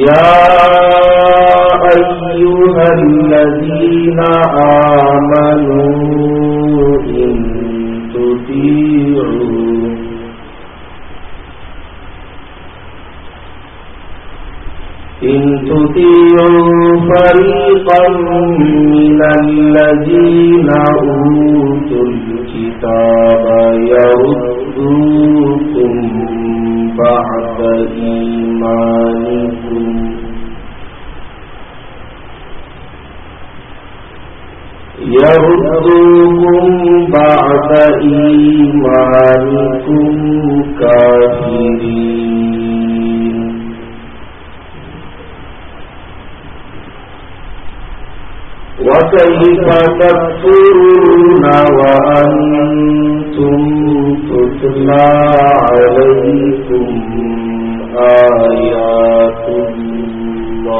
يا أيها الذين آمنوا إن تطيعوا إن تطيعوا فريقا من الذين أوتوا الكتاب يردوكم بعد إيمانكم. يردوكم بعد إيمانكم كافرين. وكيف تكفرون وأنتم تتلى عليكم آيات الله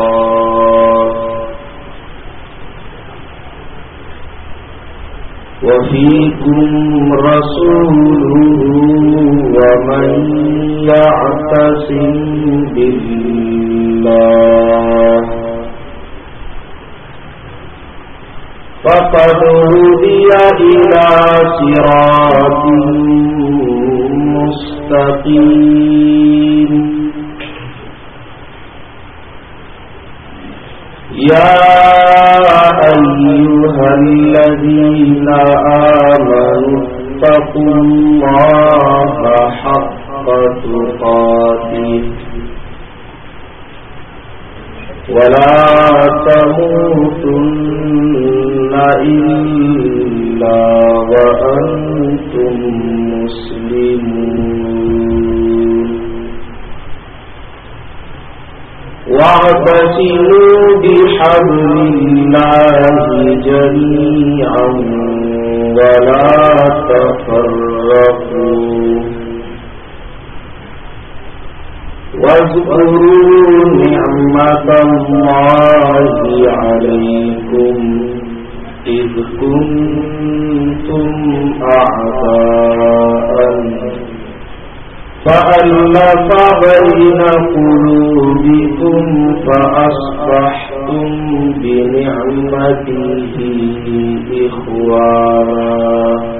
وفيكم رسوله ومن يعتصم بالله فقد هدي إلى صراط مستقيم. يا أيها الذين آمنوا اتقوا الله حق تقاته. ولا تموتن إلا وأنتم مسلمون واعتصموا بحبل الله جميعا ولا تفرقوا واذكروا نعمة الله عليكم إذ كنتم أعداء فألف بين قلوبكم فأصبحتم بنعمته إخوانا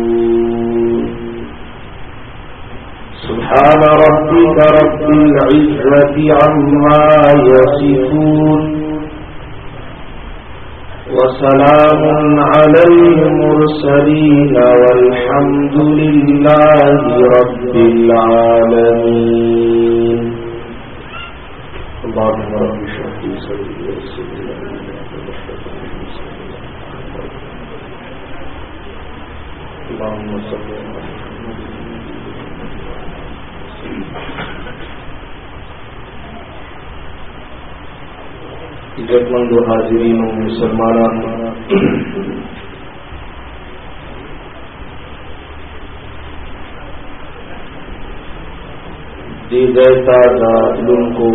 سبحان ربك رب العزة عما يصفون. وسلام على المرسلين والحمد لله رب العالمين. اللهم رب شرح لي صدري ويسر لي اللهم صل على عزت مند و حاضرین و مسلمان دی دیتا دا علم کو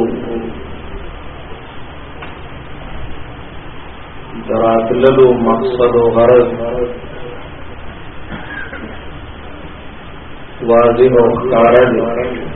درات للو، مقصد و غرض۔ واضح و خارج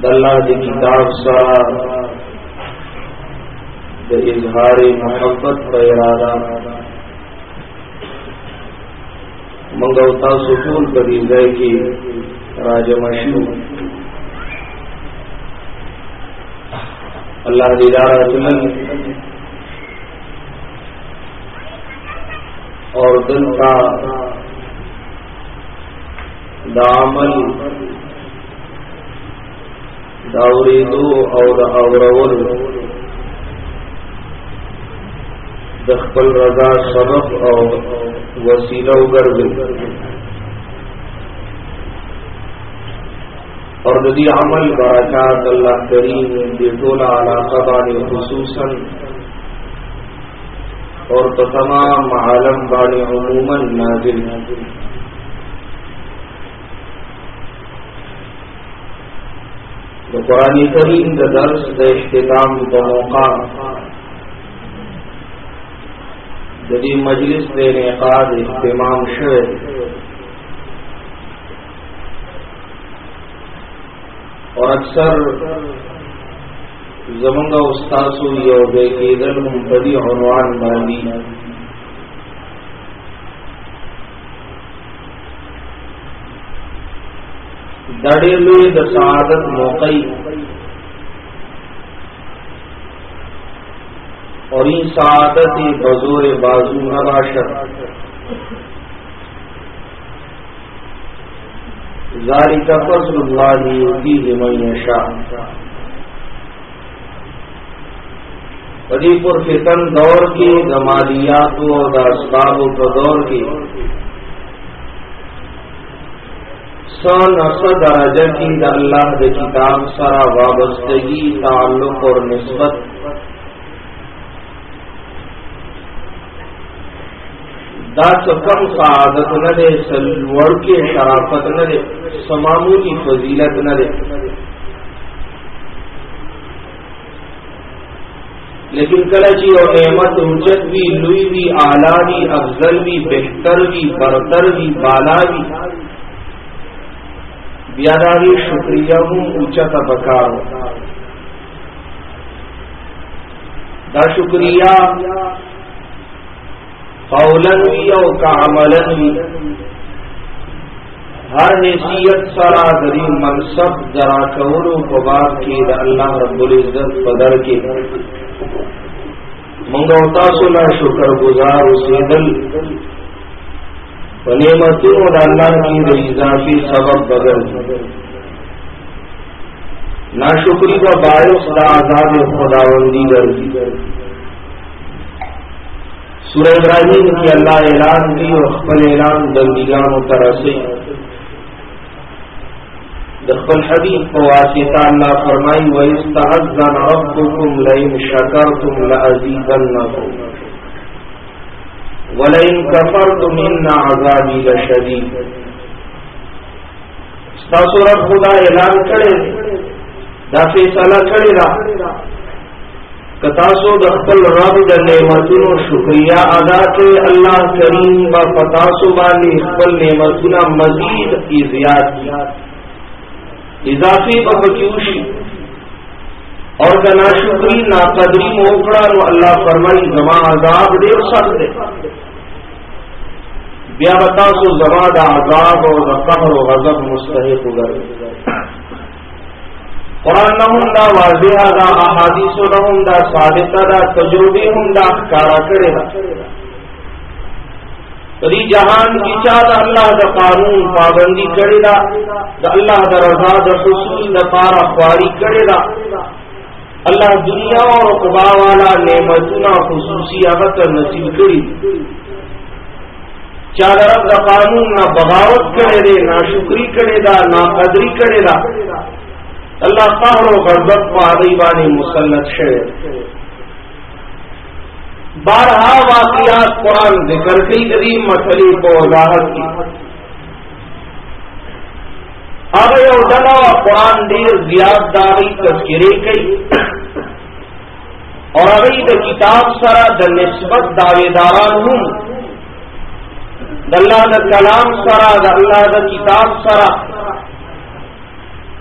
د الله د کتاب سره د اظهار محبت په اراده منګو تاسو ټول په دې ځای کې راجمشو الله دې دارا چلن اور دل کا دامل داوری دو اور اورول د خپل رضا سبب او وسیله وګرځي اور د دې عمل برکات الله کریم دې ټول علاقه باندې خصوصا اور تمام عالم باندې عموما نازل. د قرآن کریم د درس د اختتام په موقع۔ د دې مجلس د انعقاد اهتمام شوه اور اکثر زمونږ استادو یو د کېدل هم په عنوان باندې دا ډېر لوی د سعادت موقعي اور این سعادت بزور بازو نباشد۔ ذالک فضل اللہ یوتیه من یشاء۔ پدی پر فتن دور کی گمالیات و دا اسباب و دور کی۔ سن اصد درجہ کی دا اللہ دا کتاب سرا وابستگی، تعلق اور نسبت۔ دا کم سعادت نہ دے سلوڑ کی شرافت نہ دے، سمامو کی فضیلت نہ دے۔ لیکن کلچی جی اور نعمت اجت بھی، لوئی بھی اعلی بھی، افضل بھی، بہتر بھی، برتر بھی، بالا بھی۔ بیاداری شکریہ ہوں اونچا بکار دا شکریہ قولن وی او کعملن وی ہر حیثیت سرا دری منصب ذرا کولو پباب کی دا اللہ رب العزت پدر کی۔ منگو تاسو لا شکر گزار سیدل ونعمتوں دا اللہ کی دا اضافی سبب بدل. ناشکری کا باعث دا عذاب خداوندی درگی سورہ ابراہیم کی اللہ اعلان کی اور خپل اعلان بندگان و ترسی دخل حبیب کو واسطہ اللہ فرمائی وَإِسْتَعَذَّنَ رَبُّكُمْ لَئِن شَكَرْتُمْ لَأَزِيدَنَّكُمْ. وَلَئِن كَفَرْتُمْ إِنَّ عَذَابِي لَشَدِيدٌ. ستاسو رب خدا اعلان کرے دا فیصلہ کرے دا کتاسو د خپل رب د نعمتونو شکریا ادا کړي الله کریم با پتاسو باندې خپل نعمتونه مزید کی زیات کی اضافي په پکیوشي اور کنا شکری نا قدری موکړه نو الله فرمایي زما عذاب ډیر سخت دی. بیا بتاسو زما د عذاب او د قهر او غضب مستحق وګرځي قرآن نهم دا واضح دا، احادیث نهم دا صادقه دا تجربه هم دا ښکارا کړي دا۔ پدې جهان کې چا دا الله د قانون پابندي کړي دا د الله د رضا د حصول لپاره خواري کړي دا۔ الله دنیا او عقبا والا نعمتونه خصوصي هغه ته نصیب کړي چا د قانون نه بغاوت کړي دي ناشکری کړي دا ناقدری کړي دا۔ اللہ قہر و غربت کو آدیبانی مسلط شعر بارہا واقعات قرآن ذکر کی قدیم مسئلے کو وضاحت کی۔ اب یو ڈلا قرآن دیر زیاد داری تذکرے کئی اور ابھی دا کتاب سرا دا نسبت دعوے داران ہوں۔ اللہ دا کلام سرا، دا اللہ دا کتاب سرا۔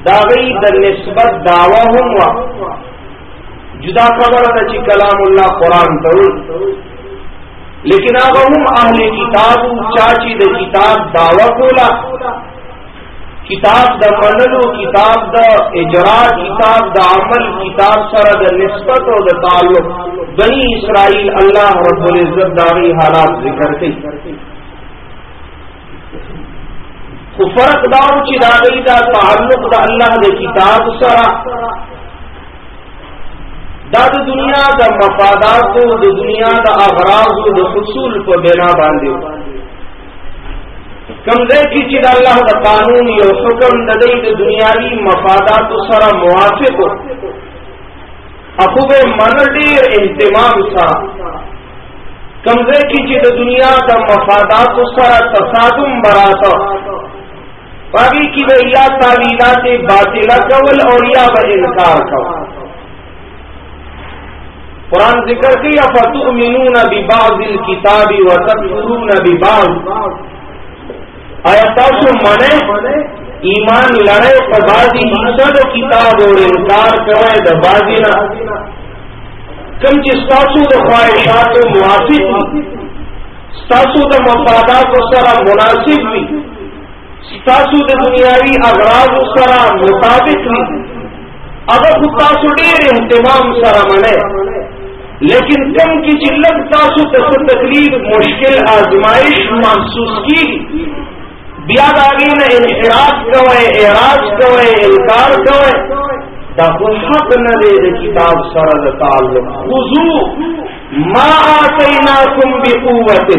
داغی دا نسبت دعوی ہوں جدا خبر دا چی کلام اللہ قرآن ترون لیکن اب ہم اہل کتاب، چاچی دا کتاب دعوی کولا۔ کتاب دا منلو، کتاب دا اجرا، کتاب دا عمل، کتاب سر دا نسبت اور دا تعلق۔ بنی اسرائیل اللہ رب العزت داری حالات ذکر کی فرق داؤ چی داغی دا تعلق دا اللہ دے کتاب سرا۔ دا دا دنیا دا مفادات دا دنیا دا اغراض دا حصول کو بنا باندھے کمزے کی چیز اللہ دا قانون یا حکم ددئی دا دنیاوی مفادات سرا موافق ہو۔ اخوب من ڈیر اہتمام سا کمزے کی چیز دنیا دا مفادات سرا تصادم براتا باقی کی وہ یا تعویلات باطلا قول اور یا وہ انکار قول قرآن ذکر کی، افتؤمنون ببعض الكتاب وتکفرون ببعض. آیا تاسو منے ایمان لڑے تو بازی حسد کتاب اور انکار کرے دا بازی نہ. کم چی ستاسو دا خواہشات و موافق بھی ستاسو دا مفادات و سرا مناسب بھی ستاسو دا دنیاوی اغراض و مطابق بھی اگر ستاسو دیر احتمام سرا منے لیکن کم کی چلت تاسو تصد تکلیف، مشکل، آزمائش محسوس کی بیا داگی نے انحراج کوئے اعراج کوئے انکار کوئے دا حق نہ دے دے کتاب سرد تعلق. خضو ما آتیناکم بقوت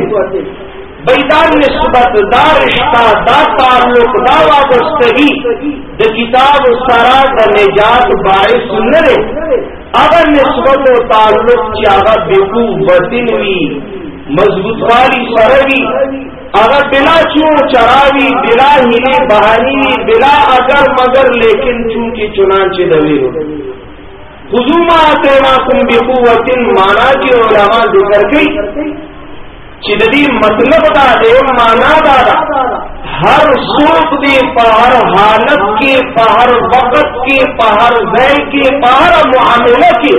بیدان نسبت، دا رشتہ، دا تعلق، دا وابستگی دا کتاب سرا دا نجات باعث نہ دے اگر نسبت و تعلق چاہا بقوت وی مضبوط والی سروی اگر بلا چون چراوی، بلا ہیلے بہانی بلا اگر مگر لیکن چونکہ چنانچہ دوی ہو۔ خزوما تینا کم بے وطن مانا کی علماء ذکر گئی چدی مطلب دا دے مانا دادا ہر سوک دی پہر حالت کے پہر وقت کے پہر زی کے پہر معاملہ کے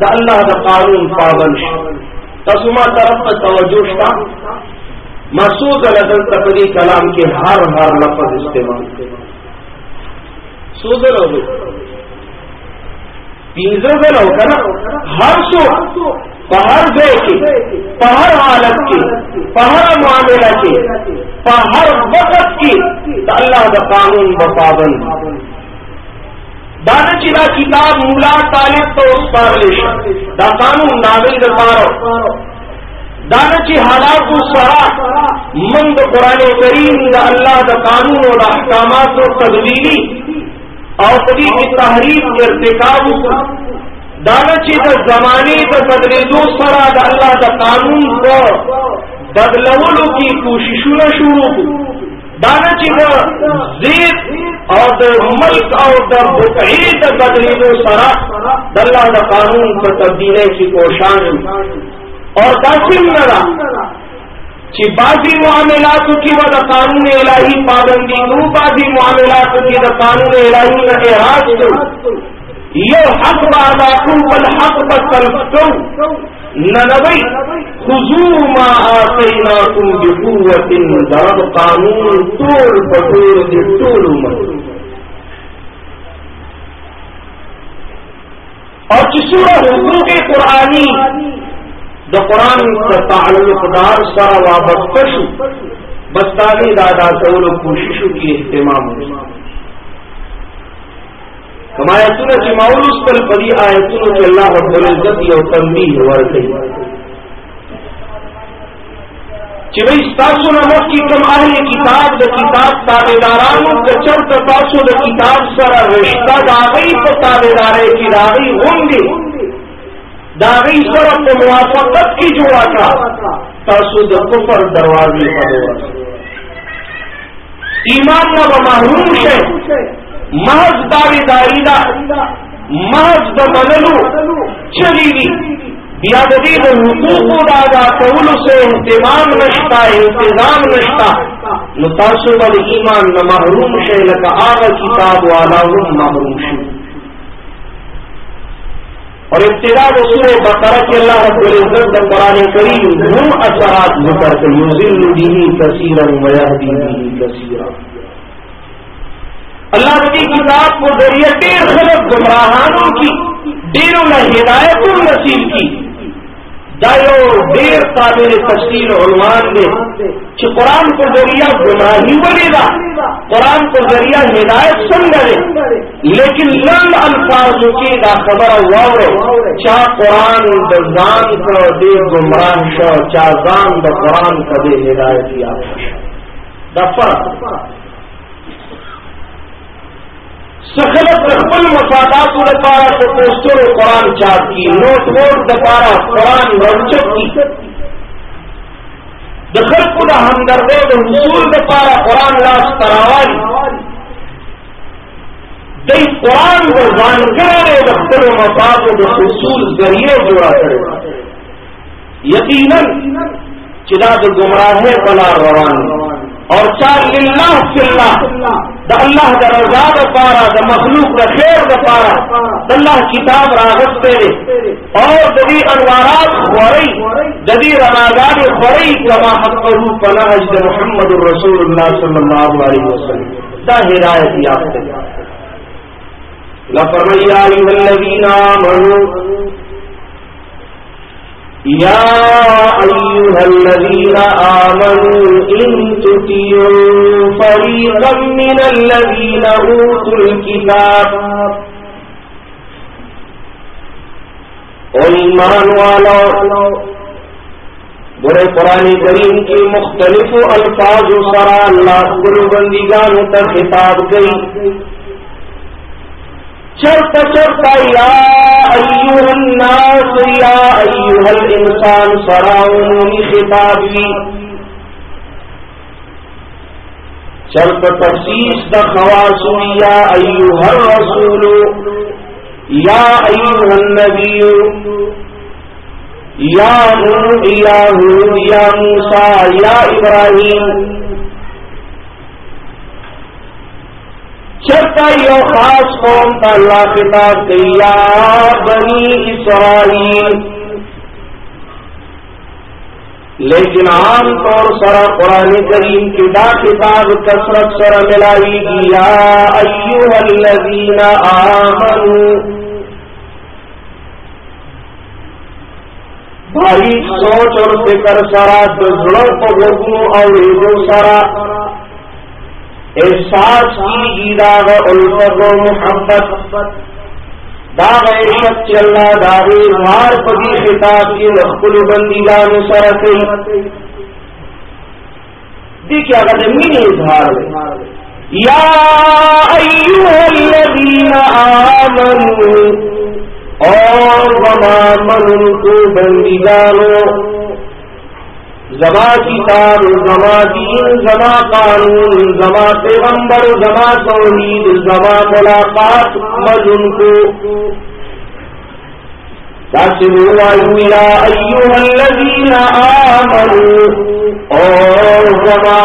دا اللہ دا قانون پابند تسما طرف توجہ تھا مسود الدل تفری کلام کے ہر ہر لفظ استعمال۔ سو دل ہو تیسرے دل ہو ہر سو پہاڑ گئے کے پہاڑ حالت کی، پہاڑ معاملہ کی، پہاڑ وقت کی اللہ کا قانون بپابند۔ دانا چلا کتاب مولا طالب تو اس پر دا قانون ناول دارو دانا چی حالات و سرا من دا قرآن کریم دا اللہ دا قانون و دا احکامات و تدلیلی اور کبھی کی تحریر ارتکاب دانا چی دا زمانے دا بدلیدو سرا دا اللہ دا قانون کو بدلولو کی کوششوں نہ شروع کو دانا چی دا زید اور دا ملک اور دا بقعی دا بدلیدو سرا دا اللہ دا قانون کو تبدیلے کی کوشان اور داسم نرا کہ بعضی معاملات کی وجہ قانون الہی پابندی نو بعضی معاملات کی وجہ قانون الہی نہ اعراض کو یہ حق بادا کم بل حق بسل نبئی خزو ما آتینا تم بقوت درد قانون طول بطول دی طول عمر اور کسی حقوق قرآنی د قرآن کا تعلق دار سره وابسته شو۔ بس تاغي دا دا کولو کوششو کې اهتمام وکړي کما آیتونه چې مولوس تل پدی آیتونو کې الله رب العزت یو تنبیه ورکړي چې وای تاسو نه مخکې کوم اهل کتاب د کتاب تابعدارانو د چرته تاسو د کتاب سره رشتہ دا غي په تابعداري کې راغي غونډي داغی سر کو موافقت کی جوڑا تھا تاسو د کفر دروازے کا دورہ ایمان نہ محروم ہے محض داری داری محض بنلو چلی یا جدید حقوق دادا قول سے اہتمام نشتا، انتظام نشتا. متاثر ایمان نہ محروم شے لکا آغا کتاب والا محروم شے اور ابتدا وہ سورہ بقرہ کے اللہ رب العزت کا قرآن کریم، ہم اثرات ذکر کے یوزل بھی کثیر ویہدی بھی کثیر اللہ کی کتاب کو ذریعے دیر خلق گمراہانوں کی دیر اللہ ہدایت نصیب کی۔ دیر قابل تفصیل عنوان دے کہ قرآن کو ذریعہ گمراہی بنے گا قرآن کو ذریعہ ہدایت سن گئے۔ لیکن لنگ الفاظ کی دا خبر ہوا چاہ قرآن دان کا دے گمراہ شو چاہ زان دا قرآن کا دے ہدایت یا دفعہ سخلت خپل مفادات لپاره په پوسټر قرآن چاپ کی نوٹ ووټ لپاره قرآن ورچت کی۔ د خلکو د همدردۍ د حصول لپاره قرآن لاس تراوالي دی قرآن د ځانګړې د خپل مفادو د حصول ذریعہ جوړا کړی یقینا چې دا د گمراهۍ بلا روان اور چار اللہ فلّہ دا اللہ دا رضا دا پارا، دا مخلوق دا خیر دا پارا۔ دا اللہ کتاب راغت تیرے اور جدی انوارات خورئی جدی رماغان خورئی، کما حقہو پناہج دا محمد الرسول اللہ صلی اللہ علیہ وسلم۔ دا ہدایت یافتے لفرمی آئیہ الذین آمنوا يا أيها الذين آمنوا إن تتيعوا فريقا من الذين أوتوا الكتاب ایمان والا برے قرآن کریم کی مختلف الفاظ سرا اللہ گرو بندی بندیگانوں تک خطاب گئی چرتا چرتا یا ایوہ الناس، یا ایوہ الانسان، سراؤنی خطابی چرتا تفسیس دا خواسو یا ایوہ الرسول، یا ایوہ النبی، یا نور یا نور یا موسیٰ، یا ابراہیم۔ چرتا یو خاص قوم کا اللہ خطاب کیا بنی اسرائیل۔ لیکن عام طور سرا قرآن کریم کی دا کتاب کثرت سر ملائی گیا ایوہ الذین آمنوا بھائی سوچ اور فکر سرا دزڑوں کو گھوموں اور سرا۔ احساس کی داغ الفت و محبت. داغ عشق چلنا داغ مار پدی خطاب کی نقل بندی لان سرکئی دیکھیں اگر مین اظہار یا ایوہ الذین آمنوا اور وما من کو بندگانوں زما کتاب زما دین زما قانون زما پیغمبر زما توحید زما ملاقات مجن کو۔ ایوہ الذین آمنوا اور زما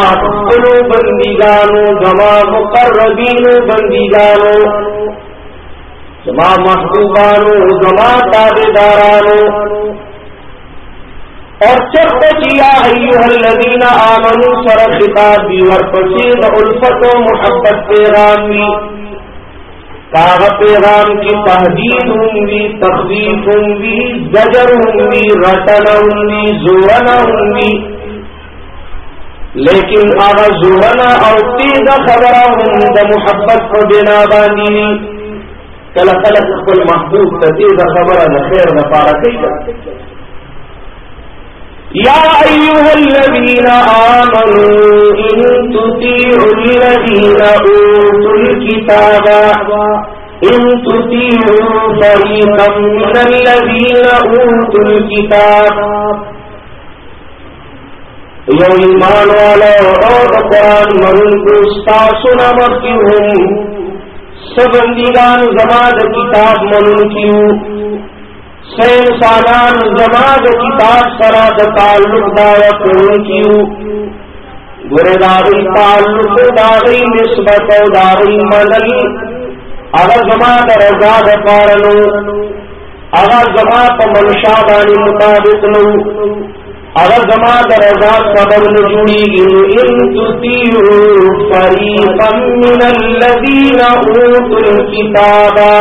قلو بندگانو زما مقربین بندگانو زما محبوبانو زما تابدارانو اور چک کیا ایوہ الذین آمنوا سر خطاب بھی ورپسید الفت و محبت پیغام بھی کاغ پیغام کی تحدید ہوں گی تخلیف ہوں گی، زجر ہوں گی، رٹن ہوں گی، زورن ہوں گی۔ لیکن آغا زورن اور تیز خبر ہوں دا محبت کو بنا باندھی کل خلق کل محبوب، تیز خبر نہ خیر نفارہ کئی يا أيها الذين آمنوا إن تطيعوا الذين أوتوا الكتاب. إن تطيعوا فريقا من الذين أوتوا الكتاب. یو ایمان والا اور قرآن من کو سنا مت کیوں سبندیگان زماد کتاب من کیوں سین سالان زماد کتاب سرا د تعلق دعوت من کیوں گرے داغی تعلق داغی نسبت داغی مدل اگر زماد رضا د دارنو اگر زما پا منشا دانی مطابق نو، اگر زما در رضا سبب نجوڑی گی ان تطیعو فریقا من الذین اوتوا الكتابا۔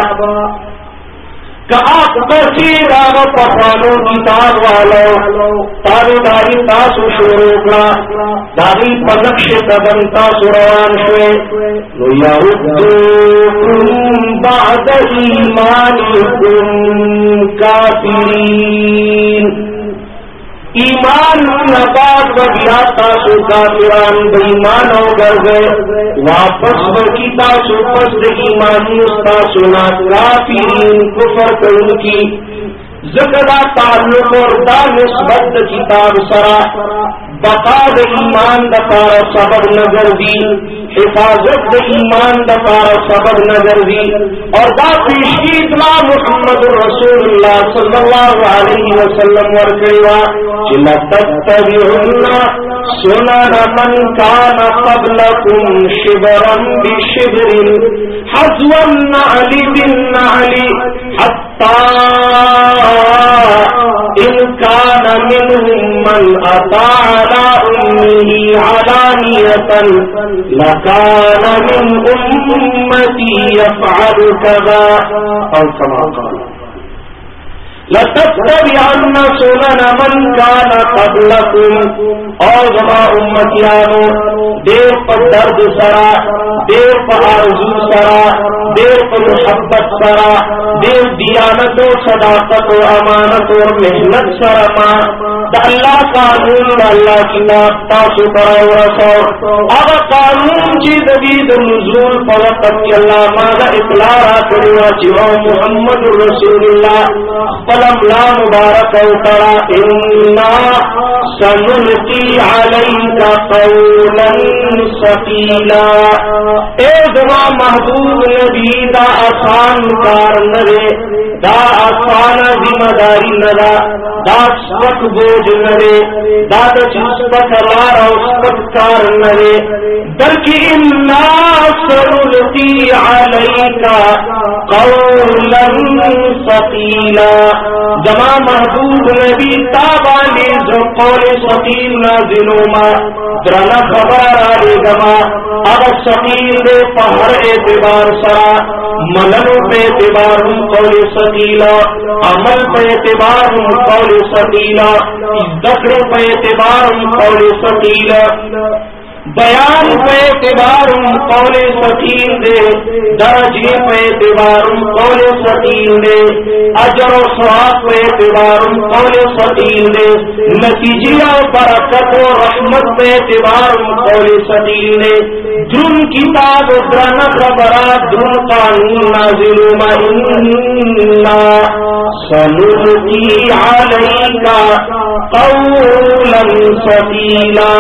آپ بچی راغ والو داری تاسو شروع داری پنقش قدم تاسو روان شوے بعد ایمانکم کافرین۔ ایمان نباد و تاسو کافران بےمان ہو کر گئے واپس بکی تاسو پس ایمان تاسو نا کافرین کفر کرن کی۔ زکدا تعلق اور دا نسبت کتاب سرا، بقا د ایمان د پار سبب نظر دی حفاظت د ایمان د پار سبب نظر دی اور دا پیشی اطلاع محمد رسول اللہ صلی اللہ علیہ وسلم ورکڑوا چلا تتبعن سنن من کان قبلکم شبرا بشبر. حزوا نعلی بالنعلی حتی ان كان منهم من اطاع امه علانية لكان من امتي يفعل كذا او كما قال لتتبعن سنن من كان قبلكم. اور جما امتیانو دیر پر درد سرا دیر پر آرزو سرا دیر پر محبت سرا. دیر دیانت و صداقت و امانت و محنت سرا دا اللہ قانون دا اللہ کی کتاب تاسو پر رسو اب قانون جی دبید نزول پر وقت کی اللہ ماذا اطلاع را کروا جیو محمد رسول اللہ، قلم لا مبارک اترا انا سنلقی علیک قولا ثقیلا۔ اے دعا محبوب نبی، دا آسان کار نرے دا آسان ذمہ داری ندا دا سپک بوجھ نرے دا دا چسپک لار او سپک کار نرے بلکہ انا سنلقی علیک قولا ثقیلا۔ جما محبوب نبی تابانی جو قول سقیم نازلو ما درنا خبر آرے جما اب سقیم دے پہر اعتبار سرا منلو پہ اعتبار ہوں قول سقیلا عمل پہ اعتبار ہوں قول سقیلا ذکر پہ اعتبار ہوں قول سقیلا بیان پہ اعتبار قول سکیل دے، درجے پہ اعتبار قول سکیل دے، اجر و سواب پہ اعتبار قول سکیل دے، نتیجہ برکت و رحمت پہ اعتبار قول سکیل دے۔ درن کتاب درن خبرات درن قانون نازل مئنا سنلقی علیکا قولا سکیلا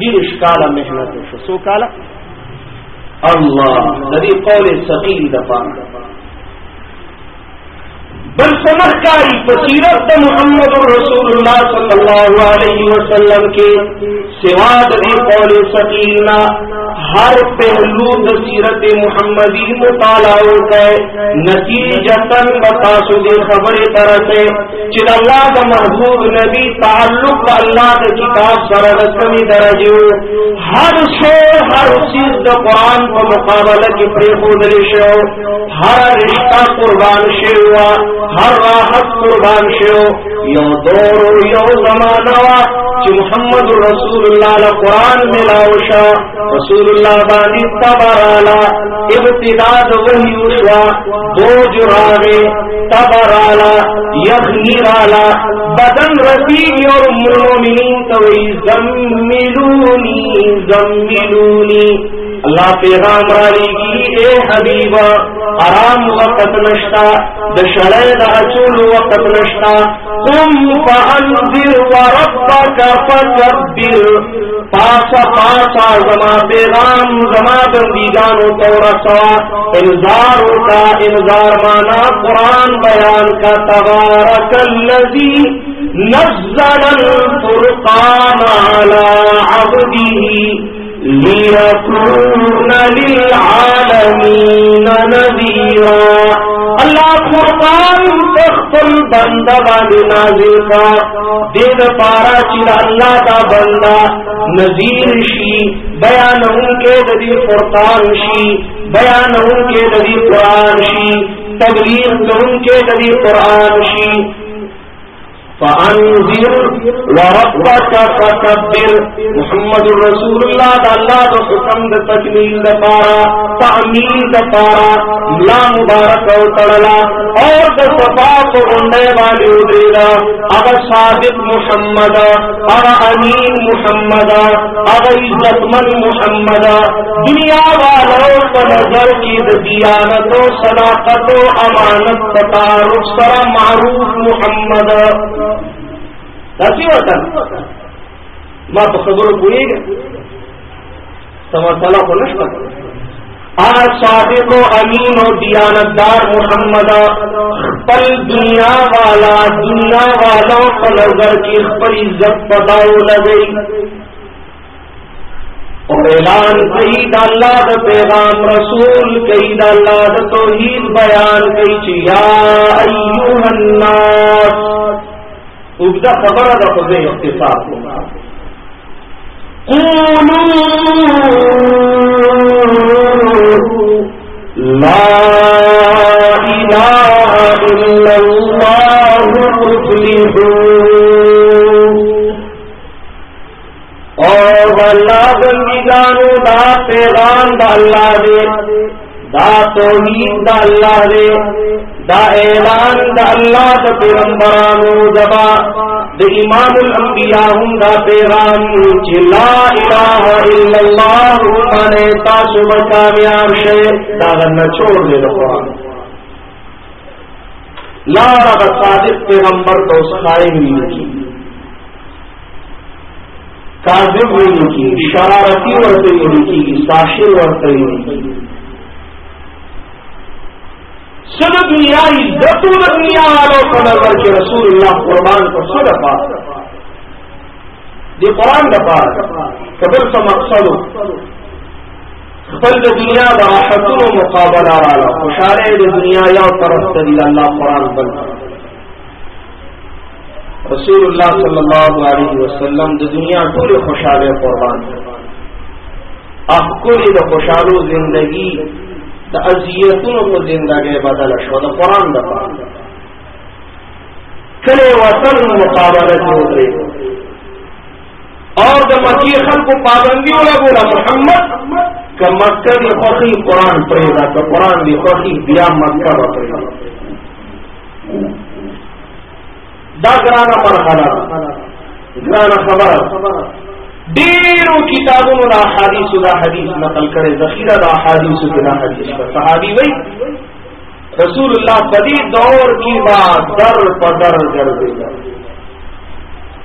دیرش کالا محنت شو سو کالا اللہ ندی قول سقیل دفان دفان سمجھ کاری بصیرت محمد رسول اللہ صلی اللہ علیہ وسلم کے سواد دی قول سکیلنا ہر پہلو بصیرت محمدی مطالعہ ہوتا ہے، نتیجتاً بتاسو دے خبر طرح سے چل اللہ کا محبوب نبی، تعلق اللہ کا کتاب سرد کمی درجے ہر شو ہر چیز دا قرآن کو مقابلہ کی پریخو دلشو ہر رشتہ قربان شیوا ہر راحت قربان شو یو دور یو زمانہ چی محمد رسول اللہ قرآن ملاوشا رسول اللہ بانی تبرالا ابتداد وحی اشوا بوج تبرالا یخنی رالا، بدن رسیل اور مومنین توی زملونی زملونی۔ اللہ پیغام رالی کی، اے حبیب آرام وقت نشتا دشڑے دا چول وقت نشتا تم فانذر وربک فکبر۔ پاسا پاسا زما پیغام، زما بندیگانو تورا سوا انذار کا، انذار مانا، قرآن بیان کا، تبارک اللذی نزل الفرقان على عبده۔ ليكون للعالمين نذيرا. اللہ قرآن تخل بندہ باندې نازل کا. دین پارا چې الله دا بندا نذیر شي بیان ان کے ددی فرقان شي بیان ان کے ددی قرآن شي تبلیغ ان کے ددی قرآن شي محمد رسول الله دا الله دا حکم دا دا پارا، تعمیل دا پارا لا مبارک او تڑلا، اور دا صفا کو رنڈے والی ادریگا اگر صادق محمد اگر امین محمد اگر عزت من محمد، دنیا والوں نظر کی دیانت و صداقت و امانت تعارف سرا معروف محمد۔ دسی وطن ما په خبرو پوهیږم سمسله خو نشته آج صادق و امین و دیانتدار محمد پل دنیا والا، دنیا والوں کو نظر کی خپل عزت پتاؤ لگئی اور اعلان کئی اللہ د پیغام رسول کئی اللہ د توحید بیان کئی چیا ایوہ الناس۔ اگتا خبر ہے خود اختصاص ہوگا لا بندگانو دا پیغام دا اللہ دے دا توحید دا اللہ دے، دا اعلان دا اللہ دا پیغمبرانو دبا دا امام الانبیاء ہم دا پیغام چی لا الہ الا اللہ مانے تاسو بکامیاب شے، دا غنہ چھوڑ دے دا قرآن۔ لا رب صادق پیغمبر تو سخائے ہوئی کی کاذب ہوئی کی، شرارتی ورتے ہوئی کی، ساشر ورتے ہوئی کی۔ سن دنیا عزتوں دنیا والوں کو نظر کے رسول اللہ قربان کو سو دفاع یہ قرآن دفاع قبل سے مقصد خپل دنیا د راحتونو مقابله رااله خوشاله د دنیا یو طرف ته دی الله قرآن بل رسول الله صلی الله علیه وسلم د دنیا ټول خوشاله قربان اخکولی د خوشالو زندگی د اذیتونو په زندګۍ بدل شو د قران د پاره کله وطن مقابله جوړې اور د مکی خلکو پابندی ولا بولا محمد که مکه دی خوخی قرآن پریدا که قرآن دی خوخی بیا مکه با پریدا دا گرانا مرحلہ گرانا خبر. ډیرو کتابونو دا حدیث دا حدیث نقل کړي ذخیره دا حدیث دا حدیث پر صحابي وای رسول الله بدی دور کی بات در پدر کر ګرځي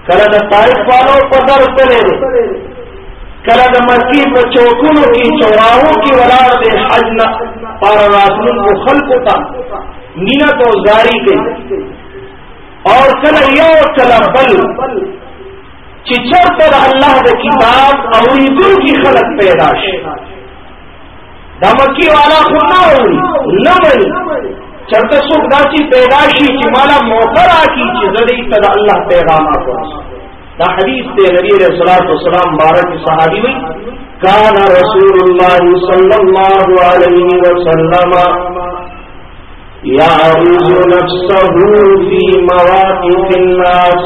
کله د طائف والو پدر تلې کله د مکی په چوکونو کې چوراو کې ولاړ دې حج نه پر راتلون کو خلق تا مینا تو زاری کوي. اور کله یو کله بل۔ چې چرته د الله د کتاب او کی خلق پیدا شي دا مکی والا خو نه وي نه وي چرته څوک داسي پیدا شي مالا موقع راکړي چې زړی ته د الله پیغامات ورسوي دا حدیث تے نبی علیہ الصلوۃ والسلام بارک صحابی وی کان رسول اللہ صلی اللہ علیہ وسلم یعرض نفسه فی مواقف الناس.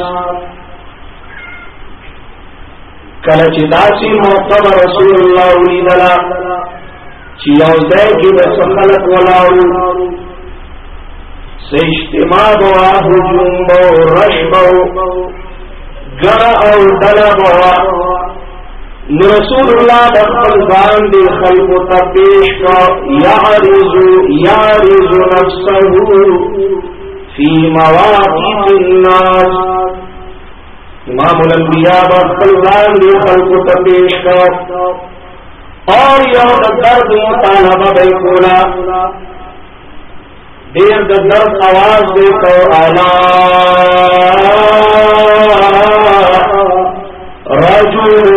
کله چې داسې موقع رسول الله ولیدلا چې یو ځای کې د خلک ولاړو سه اجتماع بوا هجوم بو رش بو ګړه او ډله بوا رسول اللہ دخل بان دے خلق تپیش کا یعرزو یعرزو نفسہو فی مواقف الناس. امام الانبیاء دخل بان دے خلق تپیش کا اور یو درد مطالبہ بے کولا دیر درد آواز دے تو آلہ. رجل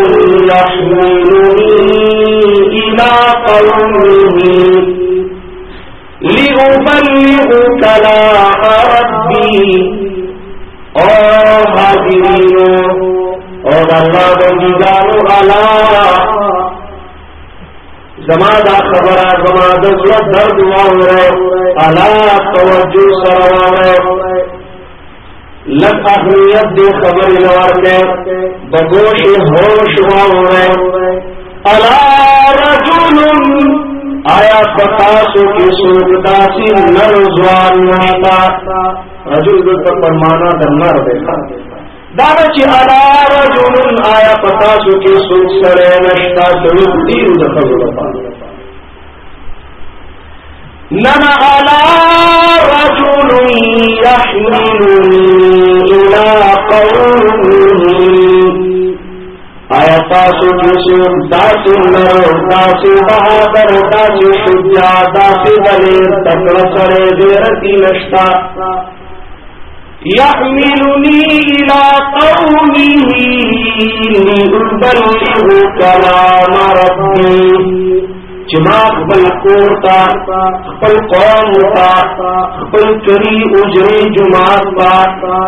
قومه لأبلغ كلام ربي. اور حاضرین اور اللہ بندگانو علا زمادہ خبرہ درد واؤ علا توجہ سروا رہے لگ اہمیت دے خبر لوار کے بگوش ہوش ہوا ہو رہے اللہ رجل آیا پتاسو کی سوکتا سی نر زوان نشتا رجل دلتا پرمانا در نر دیکھا دانا چی اللہ رجل آیا پتاسو کی سوک سرے نشتا جلو دیر دخل رفا ننا على رجل يحملني تاسو بہادر داسی شجا داسی دلیر تکڑ سرے دیرتی نشتا يحملني إلى قومه لأبلغ كلام ربي خپل کور تا خپل قوم تا خپل کری اجری جماعت تا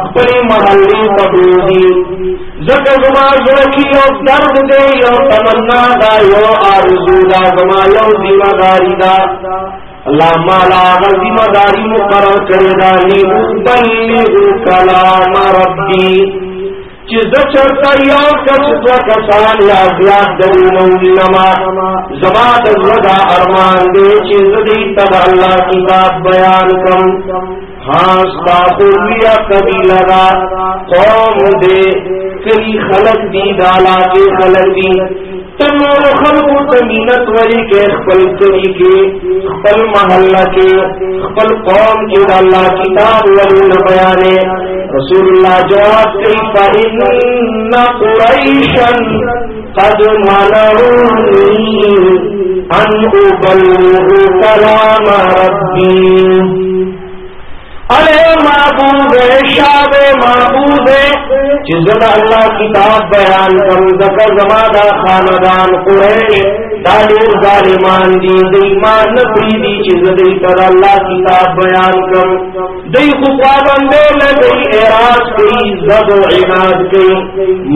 خپل محلی تبودی زکر زما زرکی یو درد دے، یو تمنا دا، یو آرزو دا، زما یو ذمہ داری دا۔ اللہ مالا ذمہ داری مقرر کرے دا کلام ربی۔ چیز چرتا کچ دو کسان یا زیاد ارمان دے چیز دی تب اللہ کتاب بیان کم۔ ہاں ستاکو لیا کبھی لگا؟ قوم دے، کئی خلق دی، دالا کے خلق دی۔ تنور خلق زمینت وری کے خپل کری کے، خپل محلہ کے، خپل قوم کے اللہ کتاب ولی بیانے۔ رسول اللہ جواب کی فإن قریشا قد منعونی ان ابلغ کلام ربی ارے محبوب شاب محبوب جزت اللہ کتاب بیان کم زکر زمادہ خاندان قریش دالور ظالمان دی دی مان نفری دی چیز دی پر اللہ کتاب بیان کم دی خفا بندے لگئی اعراض کی زد و عناد کی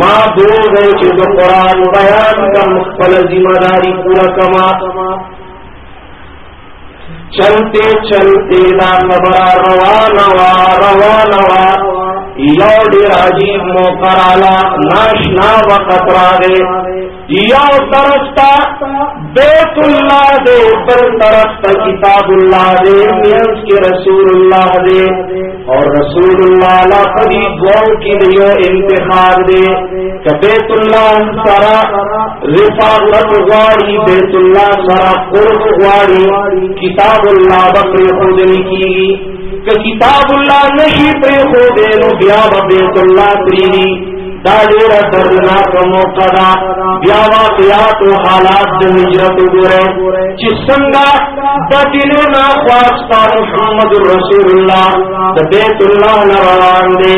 محبوب چیز قرآن بیان کم خپل ذمہ داری پورا کما۔ چلتے چلتے دا خبر روانوا روانوا یو ډیر عجیب موقع رالا ناشنا وقت راغے یو ترستا بیت اللہ دے بل طرف کتاب اللہ دے مینس کے رسول اللہ دے۔ اور رسول اللہ لا پری گول کی دیو انتخاب دے۔ کہ بیت اللہ سرا رفاقت غاری بیت اللہ سرا قرب غاری کتاب اللہ بکر خودنی کی۔ کہ کتاب اللہ نشی پر خودے نو بیا بیت اللہ پریدی دا ډیر دردناک موقع دا بیا واقعات و حالات دا نجرت وګوره چې دا د دینو خواستا محمد رسول اللہ دا بیت اللہ روان دے،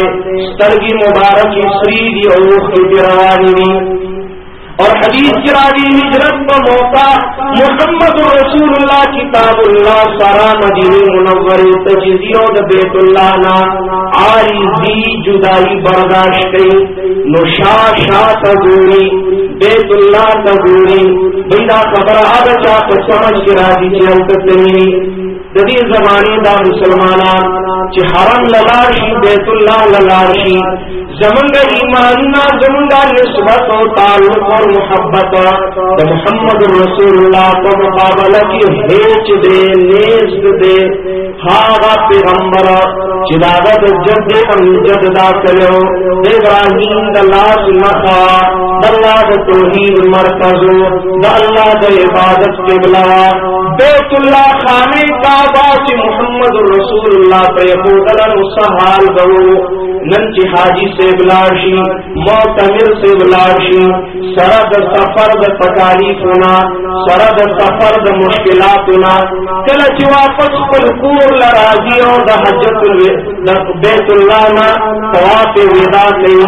سترگی مبارکی سری دی او خې روان دي اور حدیث کی ہجرت کا موقع، محمد رسول اللہ، کتاب اللہ، سارا مدیر منور تجزیوں بیت اللہ نا، آری دی جدائی برداشت گئی نشا شاہ تگوری بیت اللہ تگوری بیدا خبر آگا چاہ سمجھ کی راجی چلت نہیں ددی زمانے دا مسلمانان چې حرم للاشي بیت الله للاشي زمنگا ایماننا زمنگا نسبت و تعلق اور محبت تو محمد رسول اللہ کو مقابلہ کی ہیچ دے نیز دے۔ ہاغا پیغمبر چداغت جد امجد دا کرو۔ ابراہیم دلاس مخا دلہ توحید مرکز دلہ دا عبادت کے بیت اللہ خانے کعبہ چی محمد رسول اللہ پہ یقودل مسحال گو نن کی حاجی سے بلاشی معتمر سے بلاشی سرد سفر د تکالیف ہونا سرد سفر د مشکلات ہونا کل واپس پر کور لراضی اور د حجت بیت اللہ نا طواف ودا کئی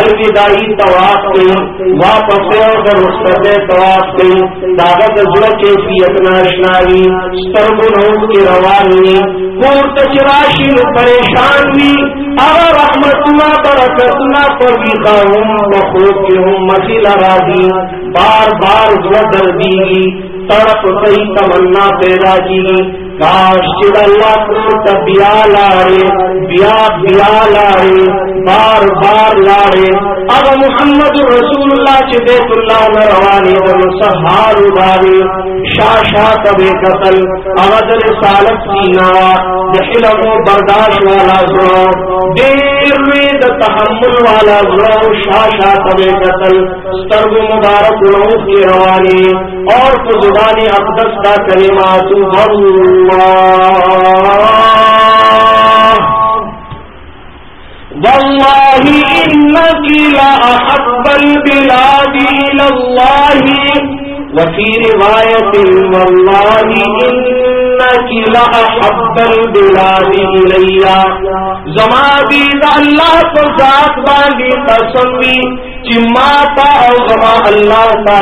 الوداعی طواف کئی واپس اور د رخصت طواف کئی دعوت جڑ کے فیت ناشناوی سترگن کے روانی کور تچراشی پریشان بھی اور رحمتنا برکتنا پوی ہوں مخلوق کی هم مسیلا راضی بار بار جو دردی، تڑپ کئی تمنا پیدا کی۔ کاش چل اللہ کو بیا لارے بیا بیا لارے بار بار لارے اب محمد رسول اللہ چ بیت اللہ میں روانی سہار ادارے شاہ شاہ کبھی قتل اغدر سالت سینا علم و برداشت والا زرو دیر وید تحمل والا زرو شاہ شاہ کبھی قتل، سترگ مبارک لوگ کی روانی، اور تو زبانی اقدس کا کلمات اللہ. والله إنك لأحب البلاد إلى الله وفي رواية والله إنك لأحب البلاد إلي زما دید اللہ کو ذات باندی قسمی چماتا او زما اللہ تا.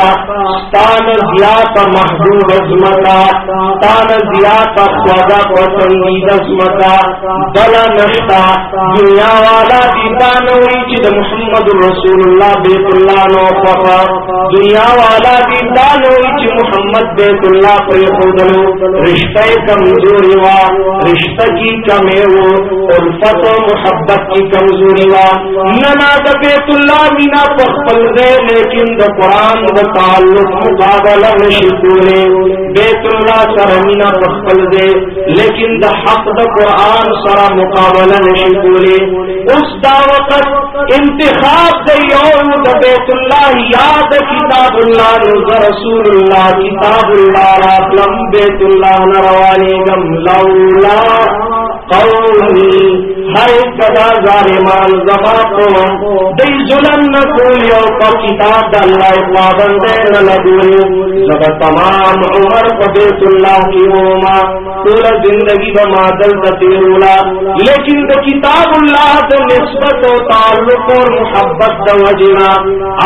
ستان زیات محبوب عظمتا. ازمتا ستان زیات خوادا پسندید ازمتا بلا نشتا. دنیا والا دیتا نوی چید محمد رسول اللہ بیت اللہ نو فقا دنیا والا دیتا نوی چی محمد بیت اللہ پر خودلو رشتہ کمزوری وا. رشتہ کی کمی ہو الفت و محبت کی کمزوری وا. ننا دا بیت اللہ مینا پخپل دے لیکن دا قرآن دا تعلق مقابلہ میں نشکولے بیت اللہ سر مینا پخپل دے، لیکن دا حق دا قرآن سر مقابلہ میں نشکولے اس دا وقت انتخاب دا یوم دا بیت اللہ، یاد کتاب اللہ نظر رسول اللہ، کتاب اللہ راتلم بیت اللہ نروانی گم لولا قومی ہر ظالمان زما کو ظلم نہ کتاب دا اللہ پابند نہ تمام عمر کو بیت اللہ کی ہوما پورا زندگی بما دل تیرولا۔ لیکن دا کتاب اللہ دا نسبت و تعلق اور محبت دا وجنا۔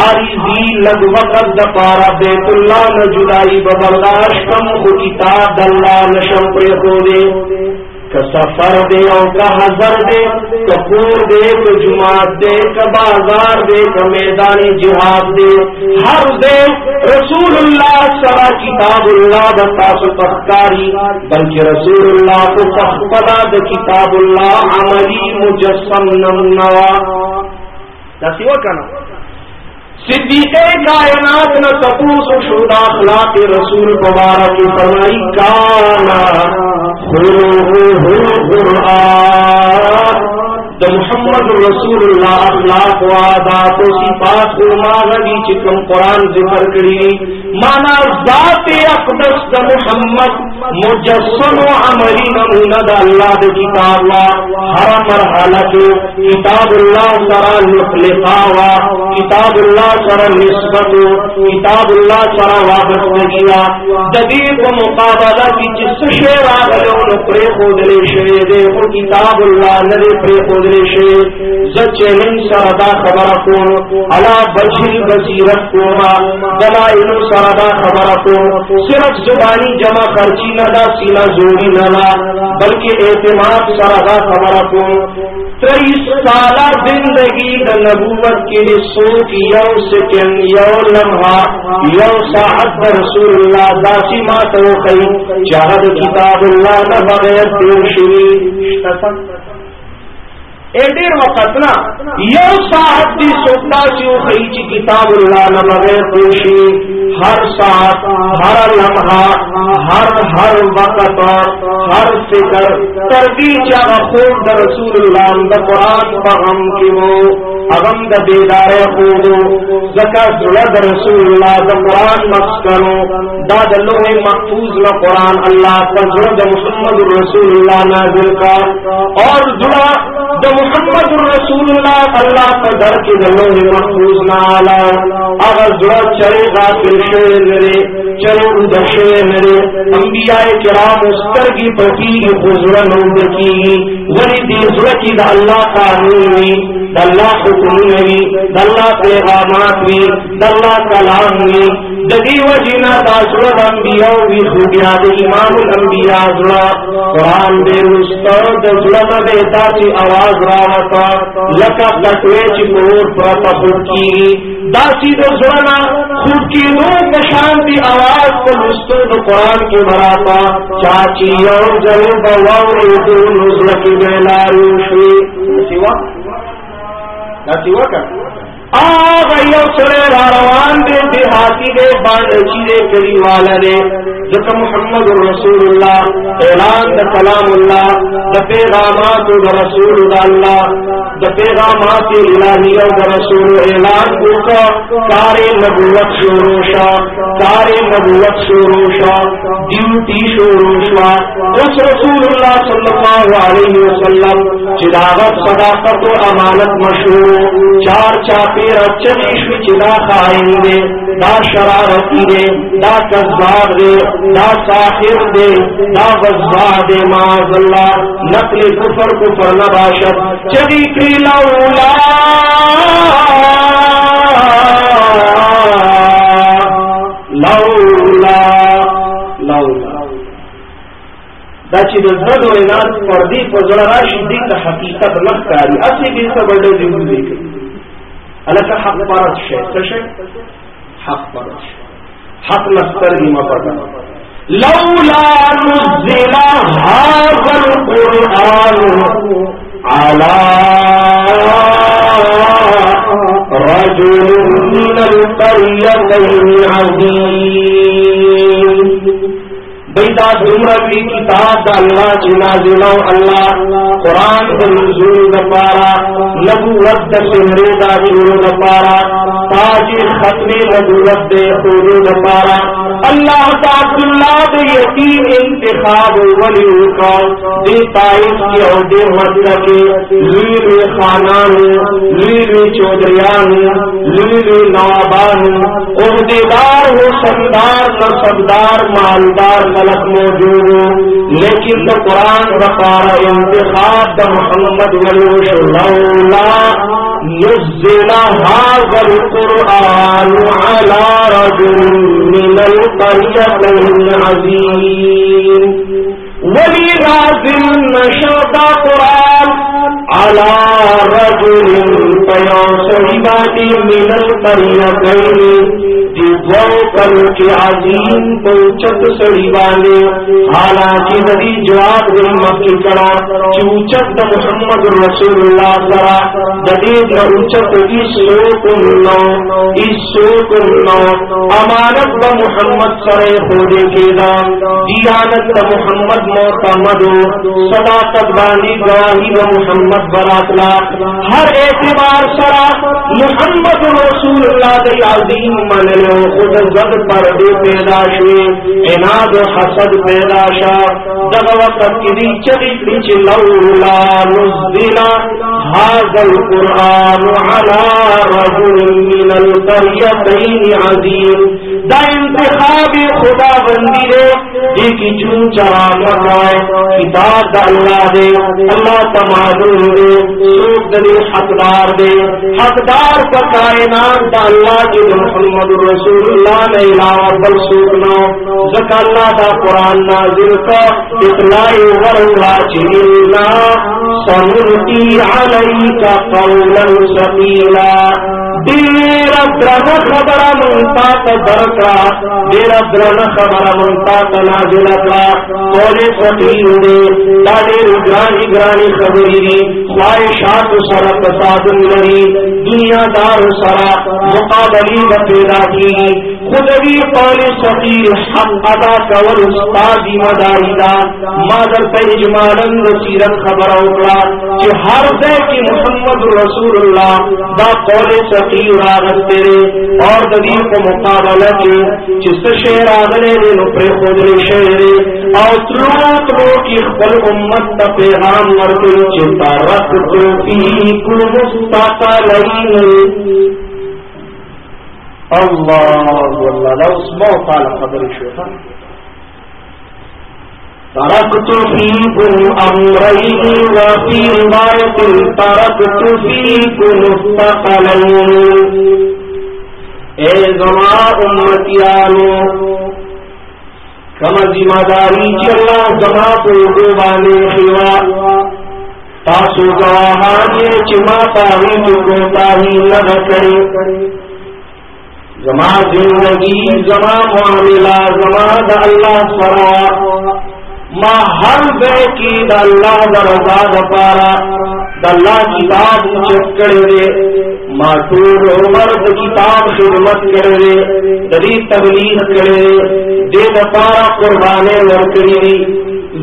آری لگ وقت دا پارا بیت اللہ نہ جدائی ببرداشت کم کو کتاب دا اللہ نشم پر خودے سفر دے اور کا حضر دے کپور دے، تو جماعت دے کا بازار دے کا میدانی جہاد دے۔ ہر دے رسول اللہ سرا کتاب اللہ بتاس تخکاری بلکہ رسول اللہ کو پخپلا د کتاب اللہ عملی مجسم نمنوا۔ دسی وہ کنا صدیق کائنات نہ تپوس شدہ اخلاق رسول مبارک فرمائی، کانا ہو د محمد رسول اللہ اخلاق و عادات و صفات فرما غنی چکم قرآن ذکر کری۔ مانا ذات اقدس د محمد مجسم و عملی نمونہ دا اللہ دا کتاب وا ہر مرحلہ کے کتاب اللہ سرا نخلقا وا۔ کتاب اللہ سرا نسبت کتاب اللہ سرا وابستگی وا۔ جدید و مقابلہ کی جس شیر آگلے ان پرے خودلے شوے دے، وہ کتاب اللہ نرے پرے خودلے چیلنج سردا خبر کو الا بجل بصیرت کوما دلائل سردا خبر کو صرف زبانی جمع خرچی نہ دا سینا جوڑی نہ بلکہ اعتماد سردا خبر کو تیئیس سالہ زندگی دا نبوت کے لیے سوچ یو سیکنڈ، یو لمحہ، یو ساعت رسول اللہ داسی مات ہو گئی چاہد کتاب اللہ نہ بغیر دیر شری ډیر وخت نه یو ساعت دی سوکتا چې خی کتاب الله نه بغیر خوشي هر ساعت هر لمحه هر هر وخت هر فکر تر دې چې خور د رسول الله د قران په غم کې اغم د بیدار خودو زکا زړه د رسول الله د قران مسکنو دا د لوح محفوظ له قران الله په زړه محمد رسول الله نازل کا، اور زړه د محمد رسول الله الله په در کې د لوح محفوظ نہ نه اعلی هغه زړه چرې غافل شوی لري چرې د شوی لري انبیاء کرام اس سترګي پټي حضور نو دکی ولی دې زړه کې د الله قانون وي د الله حکم وي د پیغامات وي د کلام وي د دې وجنا تاسو د انبیاء وی خو بیا د امام الانبیاء زړه قران دې مستو د زړه د تاسو پراوتا لکا کٹویچ مور پرتا بکی داسی دو زرنا خود کی نو پشان دی آواز کو مستند قرآن کی مراتا، چاچی اور جلو بواؤ دو نزل کی بیلاری شوی نسیوہ سیوا کا آغا یو سڑے روان دے دیہاتی دے بانچی دے کری والا دے۔ ذکر محمد رسول اللہ، اعلان دا کلام اللہ دا پیغامات دا رسول دا اللہ دا پیغامات الہیہ دا رسول اعلان کو کار نبوت شوروشا کار نبوت شوروشا ڈیوٹی شوروشا اس رسول اللہ صلی اللہ علیہ وسلم چداغت صداقت و امانت مشہور، چار چاپ پیر چلی شو چې دا خائن دی دا شرارتی دی دا کذاب دی دا ساحر دی دا وزا دی معاذ الله نقل کفر کفر نباشد چلی کری لولا۔ لولا۔ لولا۔ دا چې د زړه وینات پر دې په زړه راشي دې ته حقیقت نه ښکاري اصلي دې څه بل دی الکه حق پرد شي څه شي حق پرد شي حق لستر ما پتا لولا نزل هذا القرآن على رجل من القريتين عظيم. دمرا کتاب اللہ چنا زلو اللہ قرآن دا نزول دا پارا، نبوت سہرے دا شروع دا پارا، تاج ختم نبوت دے خورو دا اللہ تعالی اللہ دے یقین انتخاب ولی کا، دے تائف کی اور دے مدر کے لوی لوی خانان لوی لوی چودریان لوی لوی نوابان، عہدیدار ہو سردار نصبدار مالدار ملک موجود ہو۔ لیکن تو قرآن بقار انتخاب دا محمد ولی لولا نزل هذا القرآن على رجل من القريتين عظيم. ولی نازل نشد قرآن على رجل فيا صحباتي من القريتين کل کے عظیم کو چت سڑی والے حالانکہ نبی جواب دے مکی کرا چوچت دا محمد رسول اللہ سرا جدید نہ اچت اس سو کم نو، اس سو کم نو۔ امانت دا محمد سرے خودے کے دا دیانت دا محمد محمد صداقت باندی گواہی دا محمد برات لا ہر اعتبار سرا محمد رسول اللہ دے عظیم من لو خود زد پردو پیدا شوی اناد و حسد پیدا شا دغا وقت کدی چلی کچ لولا نزدنا هذا القرآن على رجل من القريتين عظيم دا انتخاب خدا بندی دے ایک چون چرا مرائے کتاب دا اللہ دے، اللہ تمادن دے، سوک دے، حقدار دے۔ حقدار پر کائنات دا اللہ کی محمد رسول اللہ نے علاوہ بل سوکنا زکا اللہ دا قرآن نازل کا اطلاعی ورلا چلینا سنلقی علیکا قولا سقیلا ډیر درنه خبره مونږ ته درکړه ډیر درنه خبره مونږ ته نازل قول فقیر دې دا ډیر ګرانی ګرانی خبرې دي خواهشات سره فساد دنیا دار سره مقابلی به پیدا کیږي خدوی قول فقیر حق ادا کول استاد مداری دا۔ ما درته اجمالا سیرت خبر اوکلا۔ وکړه چې هر ځای کې محمد رسول الله دا قول فقیر راغسته اور د دې په مقابله کې چې څه شی راغلی دی نو پرې خودلې شوی او تلو خپل امت ته پیغام ورکړي چې تارک تو فی کل مستقلین الله والله لو اسمعوا قال خبر الشيطان تركت فيكم أمرين وفي رواية تركت فيكم الثقلين. اے زما امتیانو کما ذمہ داری چې زما په باندې خوا تاسو ګواهان چې ما پاوی چې کوتاهی نه کړی زما زندگی، زما معاملہ، زما دا اللہ سرا ہر بے کی دا اللہ دا رضا کتاب چک کرے ماں ٹور مرد کتاب خدمت کرے دری تبلیغ کرے دے۔ دا قربانے ورکری